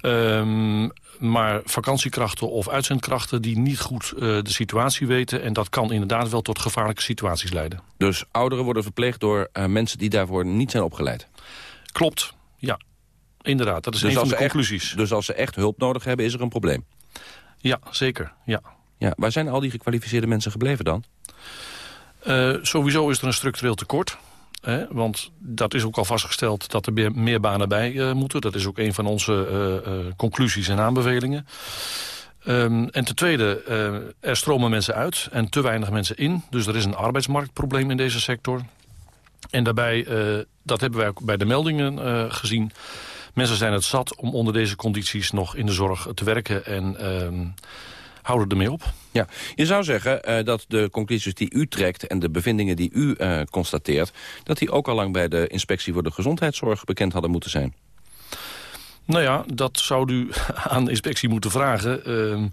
Um, maar vakantiekrachten of uitzendkrachten die niet goed uh, de situatie weten. En dat kan inderdaad wel tot gevaarlijke situaties leiden. Dus ouderen worden verpleegd door uh, mensen die daarvoor niet zijn opgeleid? Klopt, ja. Inderdaad, dat is dus een van de conclusies. Echt, dus als ze echt hulp nodig hebben, is er een probleem? Ja, zeker, ja. ja waar zijn al die gekwalificeerde mensen gebleven dan? Uh, sowieso is er een structureel tekort. Want dat is ook al vastgesteld dat er meer, banen bij uh, moeten. Dat is ook een van onze uh, uh, conclusies en aanbevelingen. Um, en ten tweede, er stromen mensen uit en te weinig mensen in. Dus er is een arbeidsmarktprobleem in deze sector. En daarbij, dat hebben wij ook bij de meldingen gezien... mensen zijn het zat om onder deze condities nog in de zorg te werken... en um, houden ermee op. Ja, je zou zeggen uh, dat de conclusies die u trekt... en de bevindingen die u uh, constateert... dat die ook al lang bij de inspectie voor de gezondheidszorg bekend hadden moeten zijn. Nou ja, dat zou u aan de inspectie moeten vragen. Uh,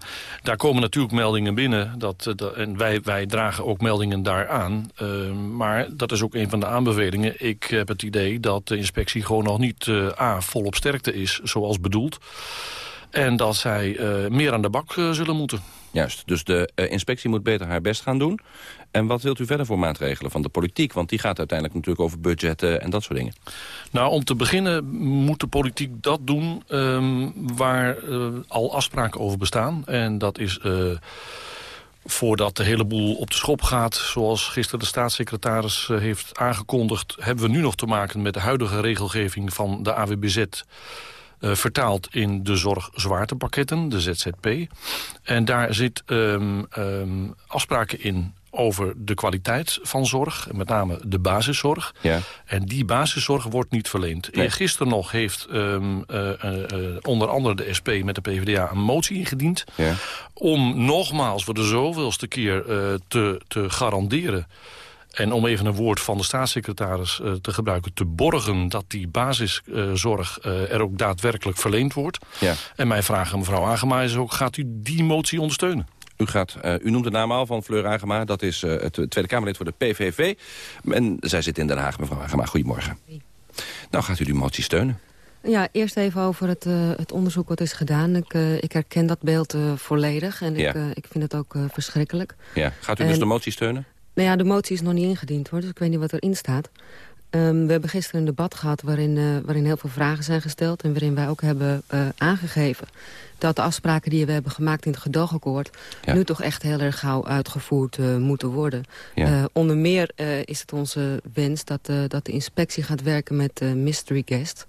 daar komen natuurlijk meldingen binnen. Dat, uh, dat, en wij, wij dragen ook meldingen daaraan. Uh, maar dat is ook een van de aanbevelingen. Ik heb het idee dat de inspectie gewoon nog niet uh, A, volop sterkte is, zoals bedoeld. En dat zij uh, meer aan de bak uh, zullen moeten. Juist, dus de uh, inspectie moet beter haar best gaan doen. En wat wilt u verder voor maatregelen van de politiek? Want die gaat uiteindelijk natuurlijk over budgetten en dat soort dingen. Nou, om te beginnen moet de politiek dat doen um, waar al afspraken over bestaan. En dat is voordat de hele boel op de schop gaat... zoals gisteren de staatssecretaris heeft aangekondigd... hebben we nu nog te maken met de huidige regelgeving van de AWBZ... Uh, vertaald in de zorgzwaartepakketten, de ZZP. En daar zit um, um, afspraken in over de kwaliteit van zorg, met name de basiszorg. Ja. En die basiszorg wordt niet verleend. Nee. Gisteren nog heeft um, uh, uh, onder andere de SP met de PvdA een motie ingediend... Ja. om nogmaals voor de zoveelste keer te, te garanderen en om even een woord van de staatssecretaris uh, te gebruiken... te borgen dat die basiszorg uh, er ook daadwerkelijk verleend wordt. Ja. En mijn vraag aan mevrouw Agema is ook... gaat u die motie ondersteunen? U, gaat, uh, u noemt de naam al van Fleur Agema. Dat is uh, het Tweede Kamerlid voor de PVV. En zij zit in Den Haag, mevrouw Agema. Goedemorgen. Nou, gaat u die motie steunen? Ja, eerst even over het, uh, het onderzoek wat is gedaan. Ik, uh, ik herken dat beeld uh, volledig en ja. ik, ik vind het ook verschrikkelijk. Ja. Gaat u en, dus de motie steunen? Nou ja, de motie is nog niet ingediend, hoor, dus ik weet niet wat erin staat. Um, we hebben gisteren een debat gehad waarin, uh, waarin heel veel vragen zijn gesteld... en waarin wij ook hebben uh, aangegeven dat de afspraken die we hebben gemaakt in het gedoogakkoord... Ja. nu toch echt heel erg gauw uitgevoerd uh, moeten worden. Ja. onder meer is het onze wens dat, dat de inspectie gaat werken met mystery guest.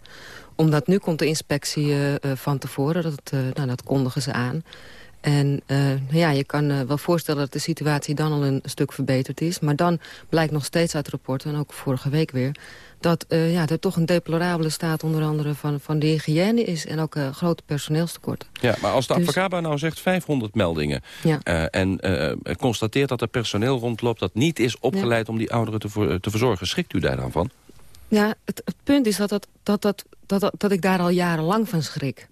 Omdat nu komt de inspectie van tevoren, dat, nou, dat kondigen ze aan... En uh, ja, je kan uh, wel voorstellen dat de situatie dan al een stuk verbeterd is. Maar dan blijkt nog steeds uit rapporten, en ook vorige week weer... dat uh, ja, er toch een deplorabele staat onder andere van, van de hygiëne is... en ook grote personeelstekorten. Ja, maar als de dus... Avocaba nou zegt 500 meldingen... Ja. en constateert dat er personeel rondloopt dat niet is opgeleid... Ja. om die ouderen te, voor, te verzorgen, schrikt u daar dan van? Ja, het, het punt is dat, dat, dat, dat, dat, dat ik daar al jarenlang van schrik.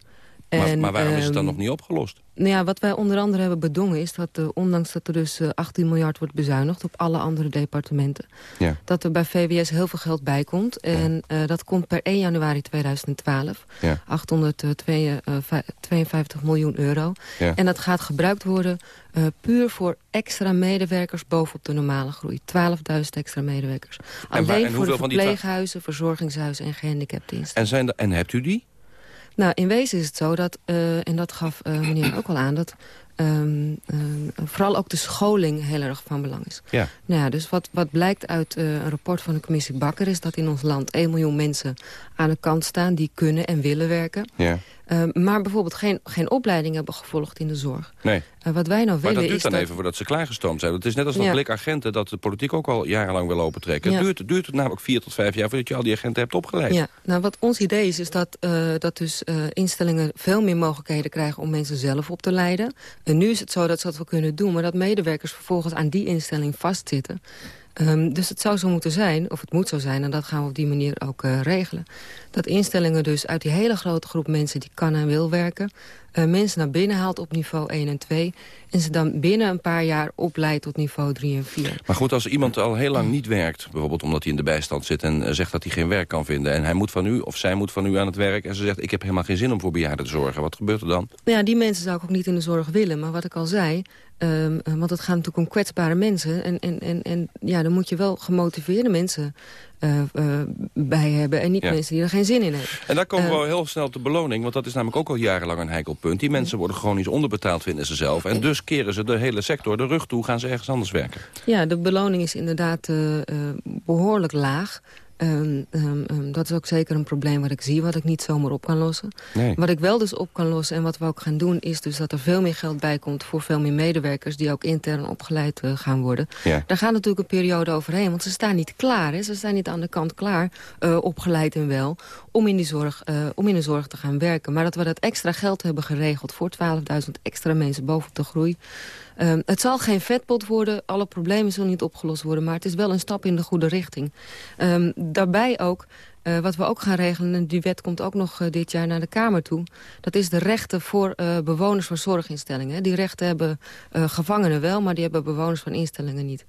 Maar, maar waarom is het dan nog niet opgelost? Nou ja, wat wij onder andere hebben bedongen is dat uh, ondanks dat er dus uh, 18 miljard wordt bezuinigd op alle andere departementen, ja. dat er bij VWS heel veel geld bij komt. En ja. uh, dat komt per 1 januari 2012, ja. 852 miljoen euro. En dat gaat gebruikt worden puur voor extra medewerkers bovenop de normale groei. 12.000 extra medewerkers. En Alleen en voor de verpleeghuizen, verzorgingshuizen en gehandicaptendiensten. En, zijn de, en hebt u die? Nou, in wezen is het zo dat, uh, en dat gaf uh, meneer ook al aan... dat um, um, vooral ook de scholing heel erg van belang is. Ja. Nou ja, dus wat, wat blijkt uit uh, een rapport van de commissie Bakker... is dat in ons land 1 miljoen mensen aan de kant staan... die kunnen en willen werken. Ja. Uh, maar bijvoorbeeld geen, geen opleiding hebben gevolgd in de zorg. Nee. Uh, wat wij nou maar willen dat duurt is dan dat... even voordat ze klaargestoomd zijn. Het is net als dat Ja. blik agenten dat de politiek ook al jarenlang wil opentrekken. Ja. Het duurt, het duurt namelijk vier tot vijf jaar voordat je al die agenten hebt opgeleid. Ja, nou wat ons idee is, is dat, uh, dat dus uh, instellingen veel meer mogelijkheden krijgen om mensen zelf op te leiden. En nu is het zo dat ze dat wel kunnen doen, maar dat medewerkers vervolgens aan die instelling vastzitten. Um, dus het zou zo moeten zijn, of het moet zo zijn, en dat gaan we op die manier ook uh, regelen. Dat instellingen dus uit die hele grote groep mensen die kan en wil werken... Uh, mensen naar binnen haalt op niveau 1 en 2... en ze dan binnen een paar jaar opleidt tot niveau 3 en 4. Maar goed, als iemand al heel lang niet werkt... bijvoorbeeld omdat hij in de bijstand zit en uh, zegt dat hij geen werk kan vinden... en hij moet van u of zij moet van u aan het werk... en ze zegt ik heb helemaal geen zin om voor bejaarden te zorgen. Wat gebeurt er dan? Nou ja, die mensen zou ik ook niet in de zorg willen. Maar wat ik al zei, Ehm, eh, want het gaat natuurlijk om kwetsbare mensen. En, en, en, en ja, dan moet je wel gemotiveerde mensen uh, uh, bij hebben. En niet mensen die er geen zin in hebben. En daar komen we wel heel snel op de beloning. Want dat is namelijk ook al jarenlang een heikel punt. Die mensen worden chronisch onderbetaald, vinden ze zelf. En dus keren ze de hele sector de rug toe. Gaan ze ergens anders werken. Ja, de beloning is inderdaad behoorlijk laag. Um, um, um, dat is ook zeker een probleem wat ik zie, wat ik niet zomaar op kan lossen. Nee. Wat ik wel dus op kan lossen en wat we ook gaan doen... is dus dat er veel meer geld bij komt voor veel meer medewerkers... die ook intern opgeleid uh, gaan worden. Ja. Daar gaat natuurlijk een periode overheen, want ze staan niet klaar. Hè? Ze staan niet aan de kant klaar, uh, opgeleid en wel... Om in, die zorg, uh, om in de zorg te gaan werken. Maar dat we dat extra geld hebben geregeld... voor 12.000 extra mensen bovenop de groei... Um, het zal geen vetpot worden, alle problemen zullen niet opgelost worden... maar het is wel een stap in de goede richting. Um, daarbij ook, uh, wat we ook gaan regelen... en die wet komt ook nog uh, dit jaar naar de Kamer toe... dat is de rechten voor uh, bewoners van zorginstellingen. Die rechten hebben gevangenen wel, maar die hebben bewoners van instellingen niet.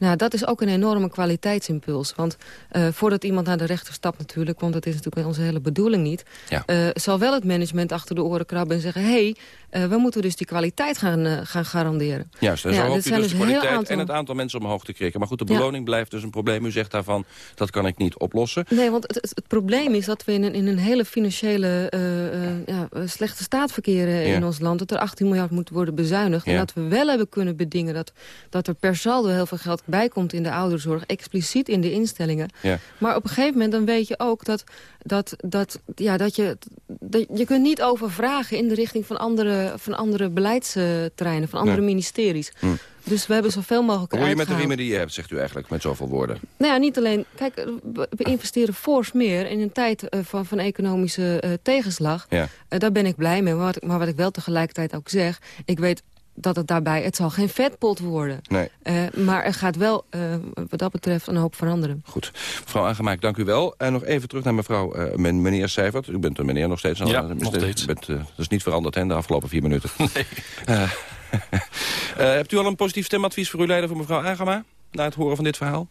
Nou, dat is ook een enorme kwaliteitsimpuls. Want uh, voordat iemand naar de rechter stapt natuurlijk... want dat is natuurlijk onze hele bedoeling niet... Ja. Uh, zal wel het management achter de oren krabben en zeggen... hé, hey, uh, we moeten dus die kwaliteit gaan, gaan garanderen. Juist, en Ja, zo u zijn dus de dus kwaliteit aantal- en het aantal mensen omhoog te krikken. Maar goed, de Ja. beloning blijft dus een probleem. U zegt daarvan, dat kan ik niet oplossen. Nee, want het, het, het probleem is dat we in een, in een hele financiële eh, eh, ja, eh, slechte staat verkeren in ons land. Dat er 18 miljard moet worden bezuinigd. En dat we wel hebben kunnen bedingen dat, dat er per saldo heel veel geld bijkomt in de ouderenzorg. Expliciet in de instellingen. Ja. Maar op een gegeven moment dan weet je ook dat, dat, dat, ja, dat, je, dat je kunt niet overvragen in de richting van andere, van andere beleidsterreinen, van andere Nee. ministeries. Hm. Dus we hebben zoveel mogelijk Hoe je met de riemen die je hebt, zegt u eigenlijk, met zoveel woorden. Nou ja, niet alleen... Kijk, we, investeren fors meer in een tijd eh, van, van economische eh, tegenslag. Ja. Eh, daar ben ik blij mee. Maar wat, ik- maar wat ik wel tegelijkertijd ook zeg... ik weet dat het daarbij... het zal geen vetpot worden. Nee. Eh, maar er gaat wel, eh, wat dat betreft, een hoop veranderen. Goed. Mevrouw Aangemaakt, dank u wel. En nog even terug naar mevrouw, eh, men- meneer Seivert. U bent een meneer nog steeds. Ja, nog steeds. U bent, eh, dat is niet veranderd hè, in de afgelopen vier minuten. Nee. hebt u al een positief stemadvies voor uw leider, voor mevrouw Agema? Na het horen van dit verhaal?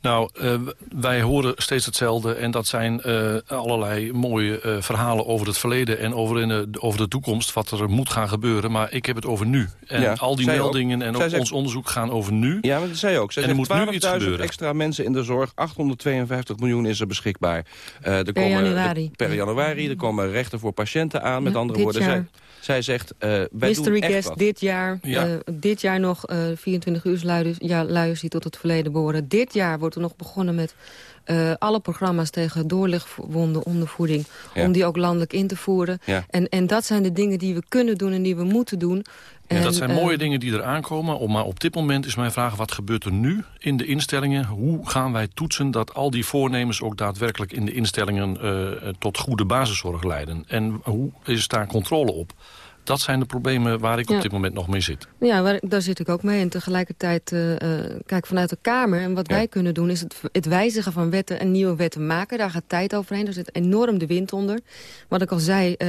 Nou, eh, wij horen steeds hetzelfde. En dat zijn eh, allerlei mooie eh, verhalen over het verleden... en over, in de, over de toekomst, wat er moet gaan gebeuren. Maar ik heb het over nu. En Ja, al die ook. meldingen en ook zegt- ons onderzoek gaan over nu. Ja, maar dat zei je ook. Zij En er zegt moet nu iets 12.000 gebeuren. extra mensen in de zorg. 852 miljoen is er beschikbaar. Eh, er Per komen, januari. de- per januari. Er komen rechten voor patiënten aan. Met Ja, andere woorden, zij, jaar. Zij zegt, eh, wij doen Mystery echt guest wat. dit jaar. Ja. eh, dit jaar nog eh 24 uur luiders, ja, luiers die tot het verleden behoren. Dit jaar wordt er nog begonnen met eh, alle programma's tegen doorlichtwonden, ondervoeding. Ja. Om die ook landelijk in te voeren. Ja. En, en dat zijn de dingen die we kunnen doen en die we moeten doen. Ja, En, dat zijn eh, mooie dingen die er aankomen. Om- Maar op dit moment is mijn vraag, wat gebeurt er nu in de instellingen? Hoe gaan wij toetsen dat al die voornemens ook daadwerkelijk in de instellingen eh, tot goede basiszorg leiden? En hoe is daar controle op? Dat zijn de problemen waar ik Ja. op dit moment nog mee zit. Ja, waar, daar zit ik ook mee. En tegelijkertijd, eh, eh, kijk, vanuit de Kamer... en wat Ja. wij kunnen doen, is het, het wijzigen van wetten... en nieuwe wetten maken. Daar gaat tijd overheen. Daar zit enorm de wind onder. Wat ik al zei... eh,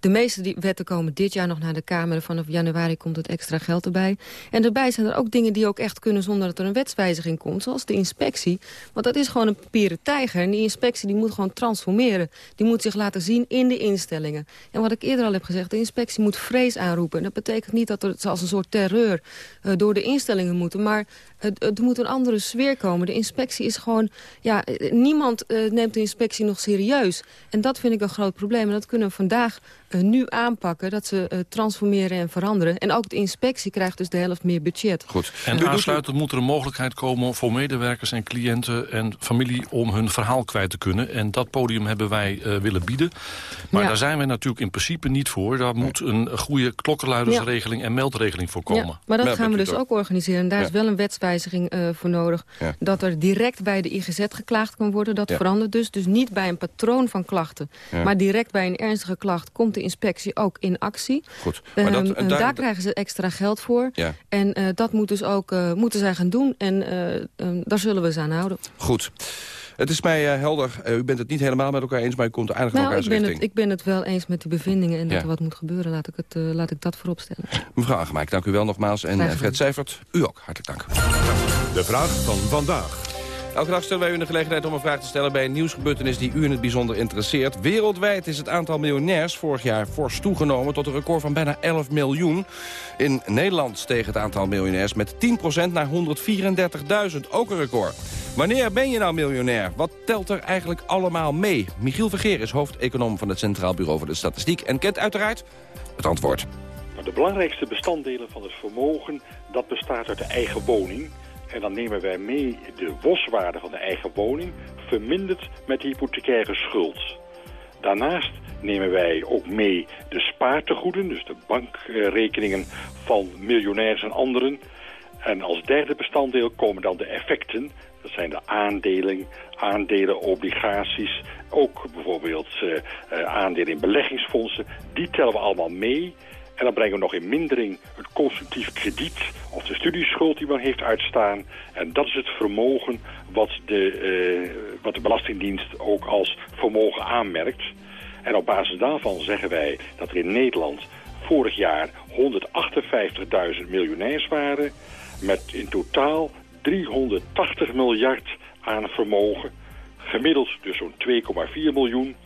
de meeste wetten komen dit jaar nog naar de Kamer. Vanaf januari komt het extra geld erbij. En daarbij zijn er ook dingen die ook echt kunnen... zonder dat er een wetswijziging komt, zoals de inspectie. Want dat is gewoon een papieren tijger. En die inspectie die moet gewoon transformeren. Die moet zich laten zien in de instellingen. En wat ik eerder al heb gezegd, de inspectie moet vrees aanroepen. En dat betekent niet dat er als een soort terreur eh, door de instellingen moeten. Maar het, moet een andere sfeer komen. De inspectie is gewoon... Ja, eh, niemand eh, neemt de inspectie nog serieus. En dat vind ik een groot probleem. En dat kunnen we vandaag nu aanpakken. Dat ze eh, transformeren en veranderen. En ook de inspectie krijgt dus de helft meer budget. Goed. En aansluitend moet er een mogelijkheid komen voor medewerkers en cliënten en familie om hun verhaal kwijt te kunnen. En dat podium hebben wij eh, willen bieden. Maar Ja. daar zijn wij natuurlijk in principe niet voor. Daar moet een goede klokkenluidersregeling en meldregeling voor komen. Ja, maar dat gaan we dus ook organiseren. En daar Ja. is wel een wetswijziging eh, voor nodig. Ja. Dat er direct bij de IGZ geklaagd kan worden. Dat Ja. verandert dus. Dus niet bij een patroon van klachten. Ja. Maar direct bij een ernstige klacht komt de inspectie ook in actie. Goed. Maar dat, Ehm, en en daar- daar krijgen ze extra geld voor. Ja. En eh, dat moet dus ook, eh, moeten zij gaan doen. En eh, ehm, daar zullen we ze aan houden. Goed. Het is mij eh, helder. Eh, u bent het niet helemaal met elkaar eens, maar u komt aardig Nou, elkaars ik ben, richting. het, ik ben het wel eens met de bevindingen en dat Ja. er wat moet gebeuren. Laat ik, het, eh, laat ik dat voorop stellen. Mevrouw Aangemaakt, dank u wel nogmaals. En eh. Fred Seivert, u ook. Hartelijk dank. De vraag van vandaag. Elke dag stellen wij u de gelegenheid om een vraag te stellen... bij een nieuwsgebeurtenis die u in het bijzonder interesseert. Wereldwijd is het aantal miljonairs vorig jaar fors toegenomen... tot een record van bijna 11 miljoen. In Nederland steeg het aantal miljonairs met 10% naar 134.000. Ook een record. Wanneer ben je nou miljonair? Wat telt er eigenlijk allemaal mee? Michiel Vergeer is hoofdeconoom van het Centraal Bureau voor de Statistiek... en kent uiteraard het antwoord. De belangrijkste bestanddelen van het vermogen, dat bestaat uit de eigen woning. En dan nemen wij mee de boswaarde van de eigen woning, verminderd met de hypothecaire schuld. Daarnaast nemen wij ook mee de spaartegoeden, dus de bankrekeningen van miljonairs en anderen. En als derde bestanddeel komen dan de effecten. Dat zijn de aandelen, aandelen, obligaties, ook bijvoorbeeld uh, uh, aandelen in beleggingsfondsen. Die tellen we allemaal mee. En dan brengen we nog in mindering het constructief krediet of de studieschuld die men heeft uitstaan. En dat is het vermogen wat de, uh, wat de Belastingdienst ook als vermogen aanmerkt. En op basis daarvan zeggen wij dat er in Nederland vorig jaar 158.000 miljonairs waren... met in totaal 380 miljard aan vermogen. Gemiddeld dus zo'n 2,4 miljoen.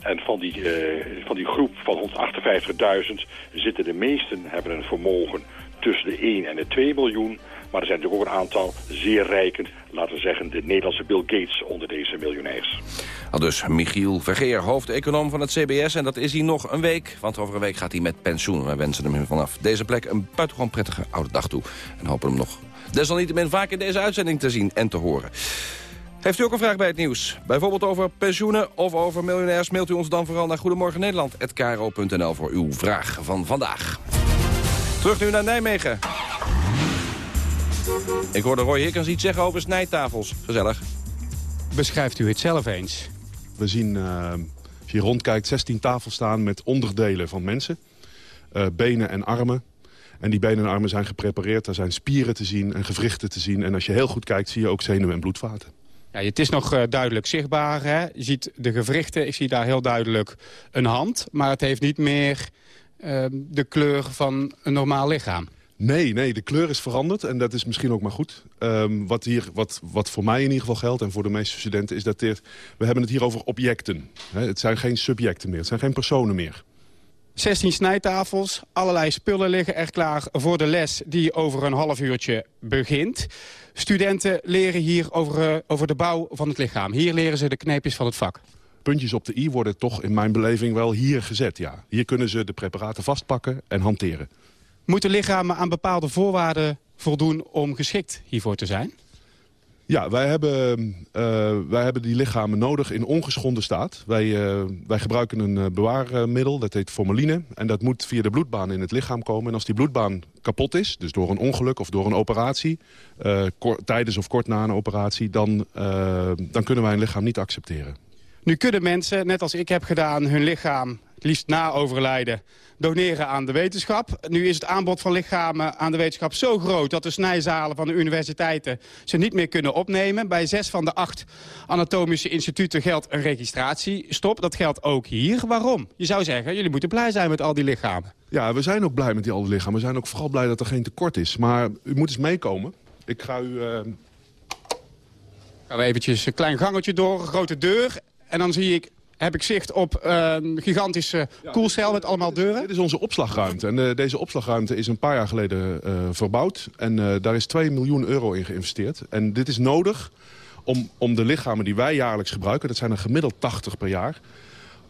En van die, uh, van die groep van 158.000 zitten de meesten hebben een vermogen tussen de 1 en de 2 miljoen. Maar er zijn natuurlijk ook een aantal zeer rijken, laten we zeggen, de Nederlandse Bill Gates onder deze miljonairs. Al dus Michiel Vergeer, hoofdeconoom van het CBS. En dat is hij nog een week, want over een week gaat hij met pensioen. Wij wensen hem vanaf deze plek een buitengewoon prettige oude dag toe. En hopen hem nog desalniettemin vaak in deze uitzending te zien en te horen. Heeft u ook een vraag bij het nieuws? Bijvoorbeeld over pensioenen of over miljonairs... mailt u ons dan vooral naar Goedemorgen Nederland@kro.nl voor uw vraag van vandaag. Terug nu naar Nijmegen. Ik hoorde Roy Hickens iets zeggen over snijtafels. Gezellig. Beschrijft u het zelf eens? We zien, uh, als je rondkijkt, 16 tafels staan met onderdelen van mensen. Uh, benen en armen. En die benen en armen zijn geprepareerd. Daar zijn spieren te zien en gewrichten te zien. En als je heel goed kijkt, zie je ook zenuwen en bloedvaten. Ja, het is nog uh, duidelijk zichtbaar. Hè? Je ziet de gewrichten, ik zie daar heel duidelijk een hand. Maar het heeft niet meer uh, de kleur van een normaal lichaam. Nee, nee, de kleur is veranderd en dat is misschien ook maar goed. Um, wat, hier, wat, wat voor mij in ieder geval geldt en voor de meeste studenten... is dat dit, we hebben het hier over objecten. Hè? Het zijn geen subjecten meer, het zijn geen personen meer. 16 snijtafels, allerlei spullen liggen er klaar voor de les... die over een half uurtje begint. Studenten leren hier over, uh, over de bouw van het lichaam. Hier leren ze de kneepjes van het vak. Puntjes op de i worden toch in mijn beleving wel hier gezet, ja. Hier kunnen ze de preparaten vastpakken en hanteren. Moeten lichamen aan bepaalde voorwaarden voldoen om geschikt hiervoor te zijn? Ja, wij hebben, uh, wij hebben die lichamen nodig in ongeschonden staat. Wij, uh, wij gebruiken een uh, bewaarmiddel, dat heet formaline. En dat moet via de bloedbaan in het lichaam komen. En als die bloedbaan kapot is, dus door een ongeluk of door een operatie... Tijdens of kort na een operatie, dan, dan kunnen wij een lichaam niet accepteren. Nu kunnen mensen, net als ik heb gedaan, hun lichaam het liefst na overlijden, doneren aan de wetenschap. Nu is het aanbod van lichamen aan de wetenschap zo groot... dat de snijzalen van de universiteiten ze niet meer kunnen opnemen. Bij zes van de acht anatomische instituten geldt een registratiestop. Dat geldt ook hier. Waarom? Je zou zeggen, jullie moeten blij zijn met al die lichamen. Ja, we zijn ook blij met die al die lichamen. We zijn ook vooral blij dat er geen tekort is. Maar u moet eens meekomen. Ik ga u... Uh... Gaan we eventjes een klein gangetje door, een grote deur... En dan zie ik heb ik zicht op uh, een gigantische ja, koelcel met allemaal deuren. Dit is onze opslagruimte. En uh, deze opslagruimte is een paar jaar geleden uh, verbouwd. En daar is 2 miljoen euro in geïnvesteerd. En dit is nodig om, om de lichamen die wij jaarlijks gebruiken... dat zijn er gemiddeld 80 per jaar...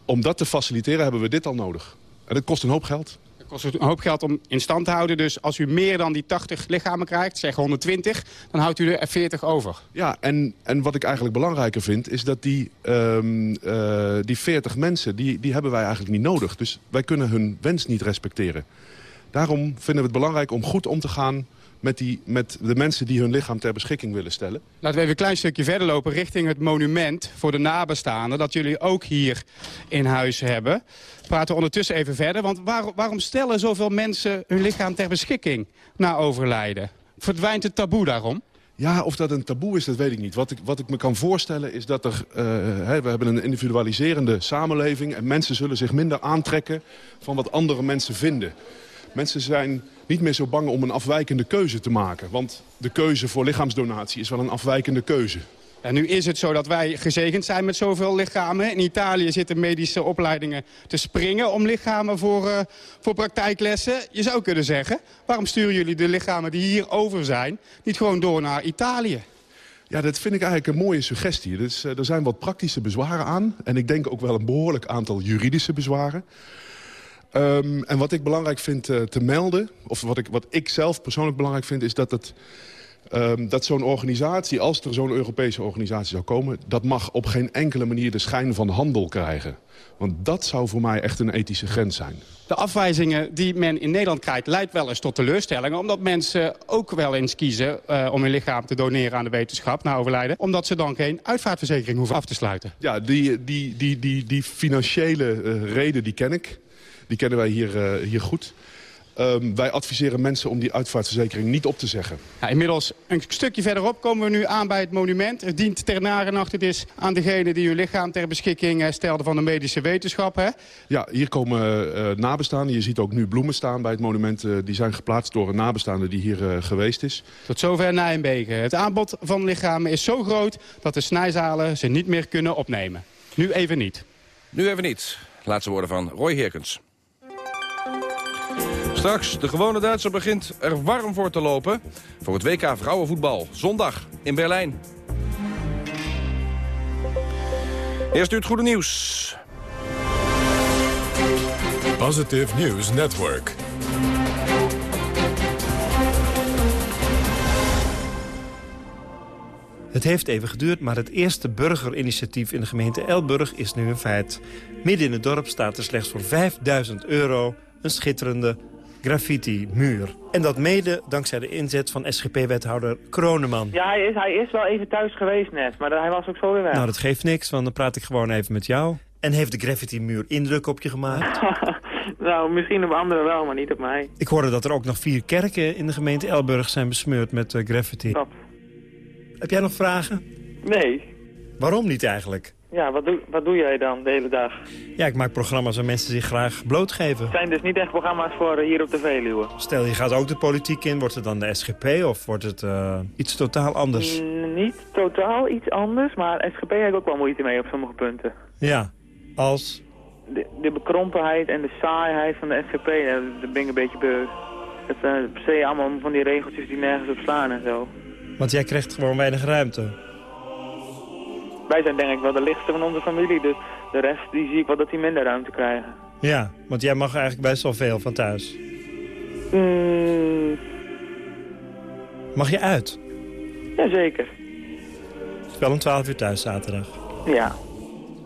om dat te faciliteren hebben we dit al nodig. En dat kost een hoop geld kost een hoop geld om in stand te houden. Dus als u meer dan die 80 lichamen krijgt, zeg 120, dan houdt u er 40 over. Ja, en, en wat ik eigenlijk belangrijker vind, is dat die, um, uh, die 40 mensen, die, die hebben wij eigenlijk niet nodig. Dus wij kunnen hun wens niet respecteren. Daarom vinden we het belangrijk om goed om te gaan met, die, met de mensen die hun lichaam ter beschikking willen stellen. Laten we even een klein stukje verder lopen richting het monument voor de nabestaanden... dat jullie ook hier in huis hebben. We praten ondertussen even verder, want waar, waarom stellen zoveel mensen hun lichaam ter beschikking na overlijden? Verdwijnt het taboe daarom? Ja, of dat een taboe is, dat weet ik niet. Wat ik, wat ik me kan voorstellen is dat er... Uh, hè, we hebben een individualiserende samenleving... en mensen zullen zich minder aantrekken van wat andere mensen vinden. Mensen zijn niet meer zo bang om een afwijkende keuze te maken. Want de keuze voor lichaamsdonatie is wel een afwijkende keuze. En nu is het zo dat wij gezegend zijn met zoveel lichamen. In Italië zitten medische opleidingen te springen om lichamen voor, uh, voor praktijklessen. Je zou kunnen zeggen, waarom sturen jullie de lichamen die hier over zijn... niet gewoon door naar Italië? Ja, dat vind ik eigenlijk een mooie suggestie. Dus, uh, er zijn wat praktische bezwaren aan. En ik denk ook wel een behoorlijk aantal juridische bezwaren. Um, en wat ik belangrijk vind uh, te melden, of wat ik, wat ik zelf persoonlijk belangrijk vind... is dat, het, um, dat zo'n organisatie, als er zo'n Europese organisatie zou komen... dat mag op geen enkele manier de schijn van handel krijgen. Want dat zou voor mij echt een ethische grens zijn. De afwijzingen die men in Nederland krijgt leidt wel eens tot teleurstellingen. Omdat mensen ook wel eens kiezen uh, om hun lichaam te doneren aan de wetenschap na overlijden. Omdat ze dan geen uitvaartverzekering hoeven af te sluiten. Ja, die, die, die, die, die financiële uh, reden die ken ik. Die kennen wij hier, uh, hier goed. Um, wij adviseren mensen om die uitvaartverzekering niet op te zeggen. Ja, inmiddels een stukje verderop komen we nu aan bij het monument. Het dient ter nagedacht het is aan degene die uw lichaam ter beschikking stelde van de medische wetenschap. Hè? Ja, hier komen uh, nabestaanden. Je ziet ook nu bloemen staan bij het monument. Uh, die zijn geplaatst door een nabestaande die hier uh, geweest is. Tot zover Nijmegen. Het aanbod van lichamen is zo groot dat de snijzalen ze niet meer kunnen opnemen. Nu even niet. Nu even niet. Laatste woorden van Roy Herkens. Straks, de gewone Duitser begint er warm voor te lopen... voor het WK vrouwenvoetbal. Zondag in Berlijn. Eerst nu het goede nieuws. Positive News Network. Het heeft even geduurd, maar het eerste burgerinitiatief in de gemeente Elburg is nu een feit. Midden in het dorp staat er slechts voor 5000 euro een schitterende graffiti-muur. En dat mede dankzij de inzet van SGP-wethouder Kroneman. Ja, hij is, hij is wel even thuis geweest net, maar hij was ook zo weer weg. Nou, dat geeft niks, want dan praat ik gewoon even met jou. En heeft de graffiti-muur indruk op je gemaakt? nou, misschien op anderen wel, maar niet op mij. Ik hoorde dat er ook nog vier kerken in de gemeente Elburg zijn besmeurd met uh, graffiti. Stop. Heb jij nog vragen? Nee. Waarom niet eigenlijk? Ja, wat doe, wat doe jij dan de hele dag? Ja, ik maak programma's waar mensen zich graag blootgeven. Het zijn dus niet echt programma's voor uh, hier op de Veluwe? Stel, je gaat ook de politiek in. Wordt het dan de SGP of wordt het uh, iets totaal anders? Mm, niet totaal iets anders, maar SGP heb ik ook wel moeite mee op sommige punten. Ja, als? De, de bekrompenheid en de saaiheid van de SGP, daar ben ik een beetje beu. Het uh, per se allemaal van die regeltjes die nergens op slaan en zo. Want jij krijgt gewoon weinig ruimte. Wij zijn denk ik wel de lichtste van onze familie, dus de rest die zie ik wel dat die minder ruimte krijgen. Ja, want jij mag eigenlijk best wel veel van thuis. Mm. Mag je uit? Jazeker. Het is wel om 12 uur thuis zaterdag. Ja.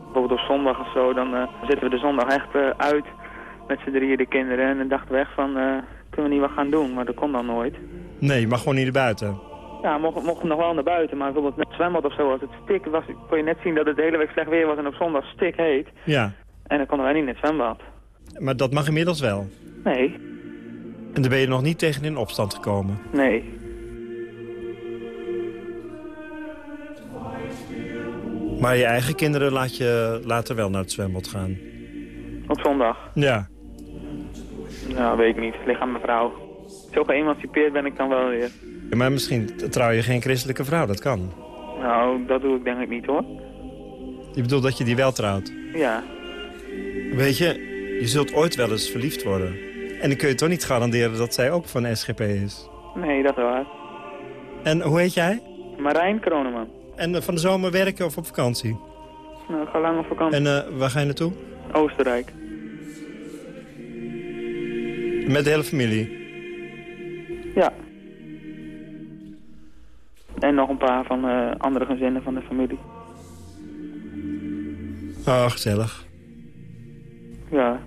Bijvoorbeeld op zondag of zo, dan uh, zitten we de zondag echt uh, uit met z'n drieën de kinderen. En dan dachten we echt van, uh, kunnen we niet wat gaan doen, maar dat kon dan nooit. Nee, je mag gewoon niet naar buiten. Ja, mochten mocht nog wel naar buiten, maar bijvoorbeeld met het zwembad of zo, als het stik was, kon je net zien dat het de hele week slecht weer was en op zondag stik heet. Ja. En dan konden wij niet in het zwembad. Maar dat mag inmiddels wel? Nee. En daar ben je nog niet tegen in opstand gekomen? Nee. Maar je eigen kinderen laat je later wel naar het zwembad gaan? Op zondag? Ja. Nou, weet ik niet. Het ligt aan mijn vrouw. Zo geëmancipeerd ben ik dan wel weer. Ja, maar misschien trouw je geen christelijke vrouw, dat kan. Nou, dat doe ik denk ik niet hoor. Je bedoelt dat je die wel trouwt? Ja. Weet je, je zult ooit wel eens verliefd worden. En dan kun je toch niet garanderen dat zij ook van SGP is? Nee, dat is waar. En hoe heet jij? Marijn Kroneman. En van de zomer werken of op vakantie? Nou, ik ga lang op vakantie. En uh, waar ga je naartoe? Oostenrijk. Met de hele familie? Ja. En nog een paar van uh, andere gezinnen van de familie. Oh, gezellig. Ja.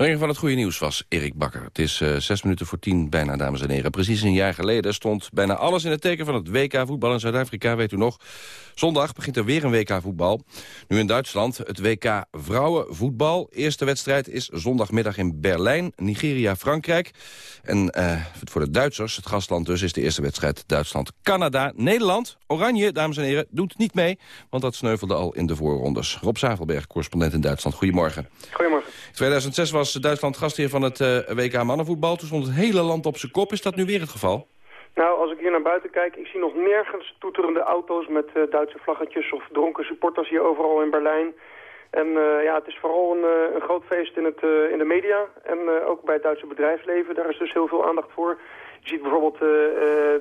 Brenger van het goede nieuws was Erik Bakker. Het is uh, zes minuten voor tien bijna, dames en heren. Precies een jaar geleden stond bijna alles in het teken van het WK voetbal in Zuid-Afrika, weet u nog. Zondag begint er weer een WK voetbal. Nu in Duitsland het WK vrouwenvoetbal. Eerste wedstrijd is zondagmiddag in Berlijn, Nigeria-Frankrijk. En uh, voor de Duitsers, het gastland dus, is de eerste wedstrijd Duitsland-Canada. Nederland, Oranje, dames en heren, doet niet mee, want dat sneuvelde al in de voorrondes. Rob Zavelberg, correspondent in Duitsland. Goedemorgen. Goedemorgen. 2006 was Duitsland gastheer van het uh, WK mannenvoetbal. Toen stond het hele land op zijn kop. Is dat nu weer het geval? Nou, als ik hier naar buiten kijk, ik zie nog nergens toeterende auto's met uh, Duitse vlaggetjes of dronken supporters hier overal in Berlijn. En uh, ja, het is vooral een, een groot feest in, het, in de media en ook bij het Duitse bedrijfsleven. Daar is dus heel veel aandacht voor. Je ziet bijvoorbeeld uh, uh,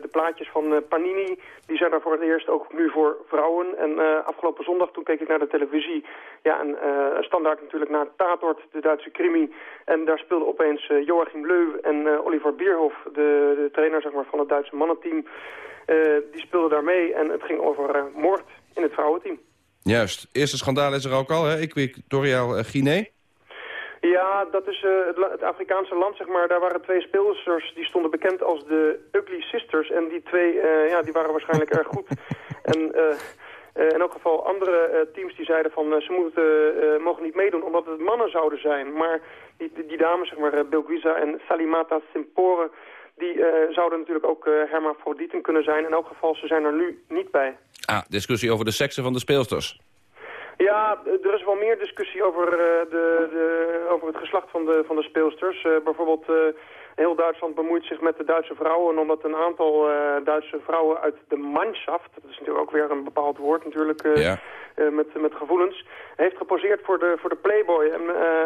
de plaatjes van uh, Panini. Die zijn er voor het eerst ook nu voor vrouwen. En afgelopen zondag toen keek ik naar de televisie. Ja, en standaard natuurlijk naar Tatort, de Duitse crimi. En daar speelden opeens Joachim Leu en Oliver Bierhoff, de, de, trainer zeg maar, van het Duitse mannenteam. die speelden daar mee en het ging over moord in het vrouwenteam. Juist. Eerste schandaal is er ook al, hè? Equatoriaal Guinea. Ja, dat is uh, het, Afrikaanse land, zeg maar. Daar waren twee speelsters, die stonden bekend als de Ugly Sisters. En die twee, uh, ja, die waren waarschijnlijk erg goed. En uh, in elk geval andere teams die zeiden van... ze moeten, mogen niet meedoen omdat het mannen zouden zijn. Maar die, die, die dames, zeg maar, Bilguisa en Salimata Simpore... die zouden natuurlijk ook hermafrodieten kunnen zijn. In elk geval, ze zijn er nu niet bij. Ah, discussie over de seksen van de speelsters. Ja, er is wel meer discussie over, uh, de, de, over het geslacht van de, van de speelsters. Uh, bijvoorbeeld, uh, heel Duitsland bemoeit zich met de Duitse vrouwen... omdat een aantal Duitse vrouwen uit de Mannschaft... dat is natuurlijk ook weer een bepaald woord natuurlijk... Ja. met, met gevoelens, heeft geposeerd voor de, voor de Playboy. En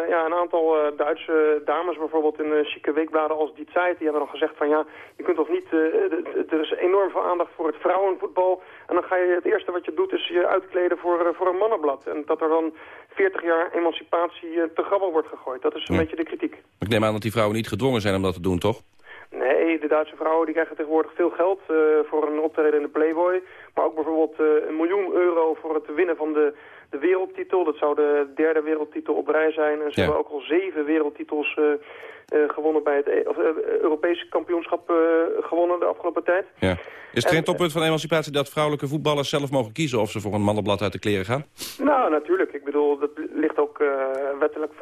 ja, een aantal Duitse dames bijvoorbeeld in chique weekbladen als Die Zeit... die hebben dan gezegd van ja, je kunt toch niet... er is enorm veel aandacht voor het vrouwenvoetbal... En dan ga je het eerste wat je doet is je uitkleden voor, eh, voor een mannenblad. En dat er dan 40 jaar emancipatie eh, te grabbel wordt gegooid. Dat is een beetje de kritiek. Ik neem aan dat die vrouwen niet gedwongen zijn om dat te doen, toch? Nee, de Duitse vrouwen die krijgen tegenwoordig veel geld uh, voor een optreden in de Playboy. Maar ook bijvoorbeeld uh, een miljoen euro voor het winnen van de, de wereldtitel. Dat zou de derde wereldtitel op rij zijn. En ze ja. hebben ook al zeven wereldtitels uh, gewonnen bij het e of, Europese kampioenschap gewonnen de afgelopen tijd. Ja. Is het geen toppunt van emancipatie dat vrouwelijke voetballers zelf mogen kiezen of ze voor een mannenblad uit de kleren gaan? Nou, natuurlijk. Ik bedoel, dat ligt ook wettelijk,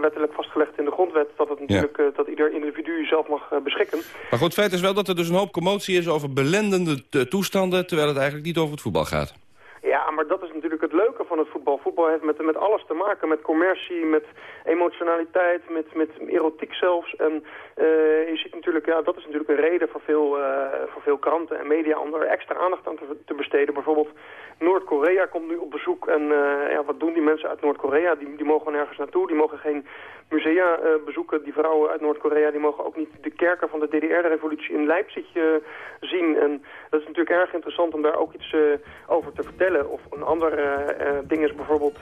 wettelijk vastgelegd in de grondwet dat, het natuurlijk, ja. dat ieder individu zelf mag beschikken. Maar goed, het feit is wel dat er dus een hoop commotie is over belendende toestanden, terwijl het eigenlijk niet over het voetbal gaat. Ja, maar dat is natuurlijk het leuke van het voetbal. Voetbal heeft met, met alles te maken. Met commercie, met emotionaliteit, met, met erotiek zelfs. En uh, je ziet natuurlijk, ja, dat is natuurlijk een reden voor veel, uh, voor veel kranten en media om er extra aandacht aan te, te besteden. Bijvoorbeeld Noord-Korea komt nu op bezoek. En uh, ja, wat doen die mensen uit Noord-Korea? Die, die mogen nergens naartoe. Die mogen geen musea bezoeken. Die vrouwen uit Noord-Korea die mogen ook niet de kerken van de DDR-revolutie in Leipzig zien. En dat is natuurlijk erg interessant om daar ook iets over te vertellen. Of een ander ding is bijvoorbeeld...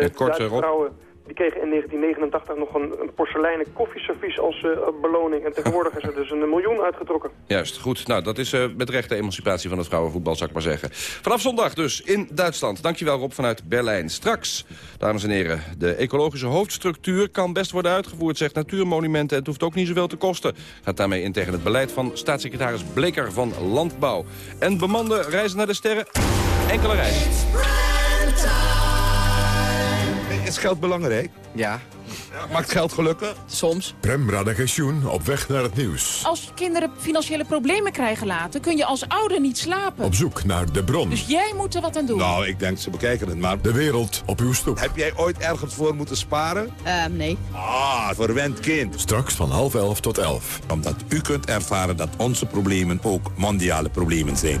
ja, kort, vrouwen die kregen in 1989 nog een, een porseleinen koffieservies als uh, beloning. En tegenwoordig is er dus een miljoen uitgetrokken. Juist, goed. Nou, dat is uh, met recht de emancipatie van het vrouwenvoetbal, zou ik maar zeggen. Vanaf zondag dus in Duitsland. Dankjewel Rob vanuit Berlijn. Straks, dames en heren, de ecologische hoofdstructuur kan best worden uitgevoerd, zegt Natuurmonumenten. En het hoeft ook niet zoveel te kosten. Gaat daarmee in tegen het beleid van staatssecretaris Bleker van Landbouw. En bemande reizen naar de sterren, enkele reizen. Is geld belangrijk? Ja. Maakt geld gelukkig? Soms. Prem Radagensjoen op weg naar het nieuws. Als kinderen financiële problemen krijgen later... kun je als ouder niet slapen. Op zoek naar de bron. Dus jij moet er wat aan doen. Nou, ik denk, ze bekijken het maar. De wereld op uw stoep. Heb jij ooit ergens voor moeten sparen? Uh, nee. Ah, verwend kind. Straks van half elf tot elf. Omdat u kunt ervaren dat onze problemen ook mondiale problemen zijn.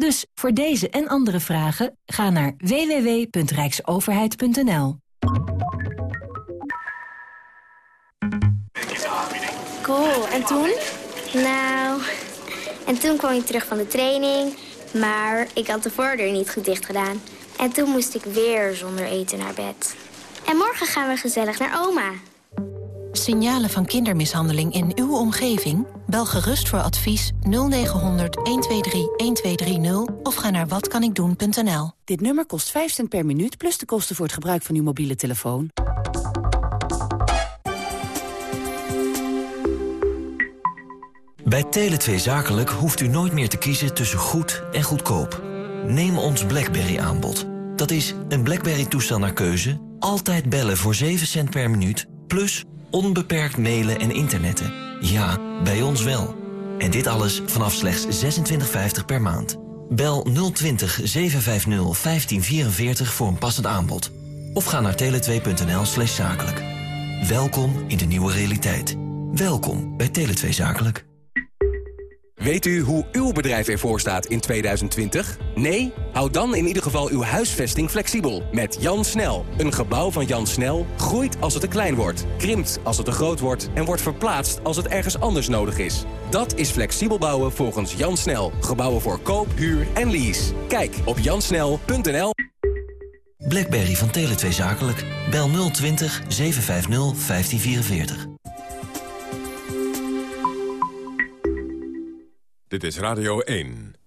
Dus voor deze en andere vragen ga naar www.rijksoverheid.nl. Cool, en toen? Nou, en toen kwam ik terug van de training, maar ik had de voordeur niet goed dicht gedaan. En toen moest ik weer zonder eten naar bed. En morgen gaan we gezellig naar oma. Signalen van kindermishandeling in uw omgeving? Bel gerust voor advies 0900 123 1230 of ga naar watkanikdoen.nl. Dit nummer kost 5 cent per minuut plus de kosten voor het gebruik van uw mobiele telefoon. Bij Tele2 Zakelijk hoeft u nooit meer te kiezen tussen goed en goedkoop. Neem ons BlackBerry-aanbod. Dat is een BlackBerry-toestel naar keuze, altijd bellen voor 7 cent per minuut... plus onbeperkt mailen en internetten. Ja, bij ons wel. En dit alles vanaf slechts 26,50 per maand. Bel 020 750 1544 voor een passend aanbod. Of ga naar tele2.nl slash zakelijk. Welkom in de nieuwe realiteit. Welkom bij Tele2 Zakelijk. Weet u hoe uw bedrijf ervoor staat in 2020? Nee? Houd dan in ieder geval uw huisvesting flexibel. Met Jan Snel. Een gebouw van Jan Snel groeit als het te klein wordt, krimpt als het te groot wordt... en wordt verplaatst als het ergens anders nodig is. Dat is flexibel bouwen volgens Jan Snel. Gebouwen voor koop, huur en lease. Kijk op jansnel.nl. BlackBerry van Tele2 Zakelijk. Bel 020 750 1544. Dit is Radio 1.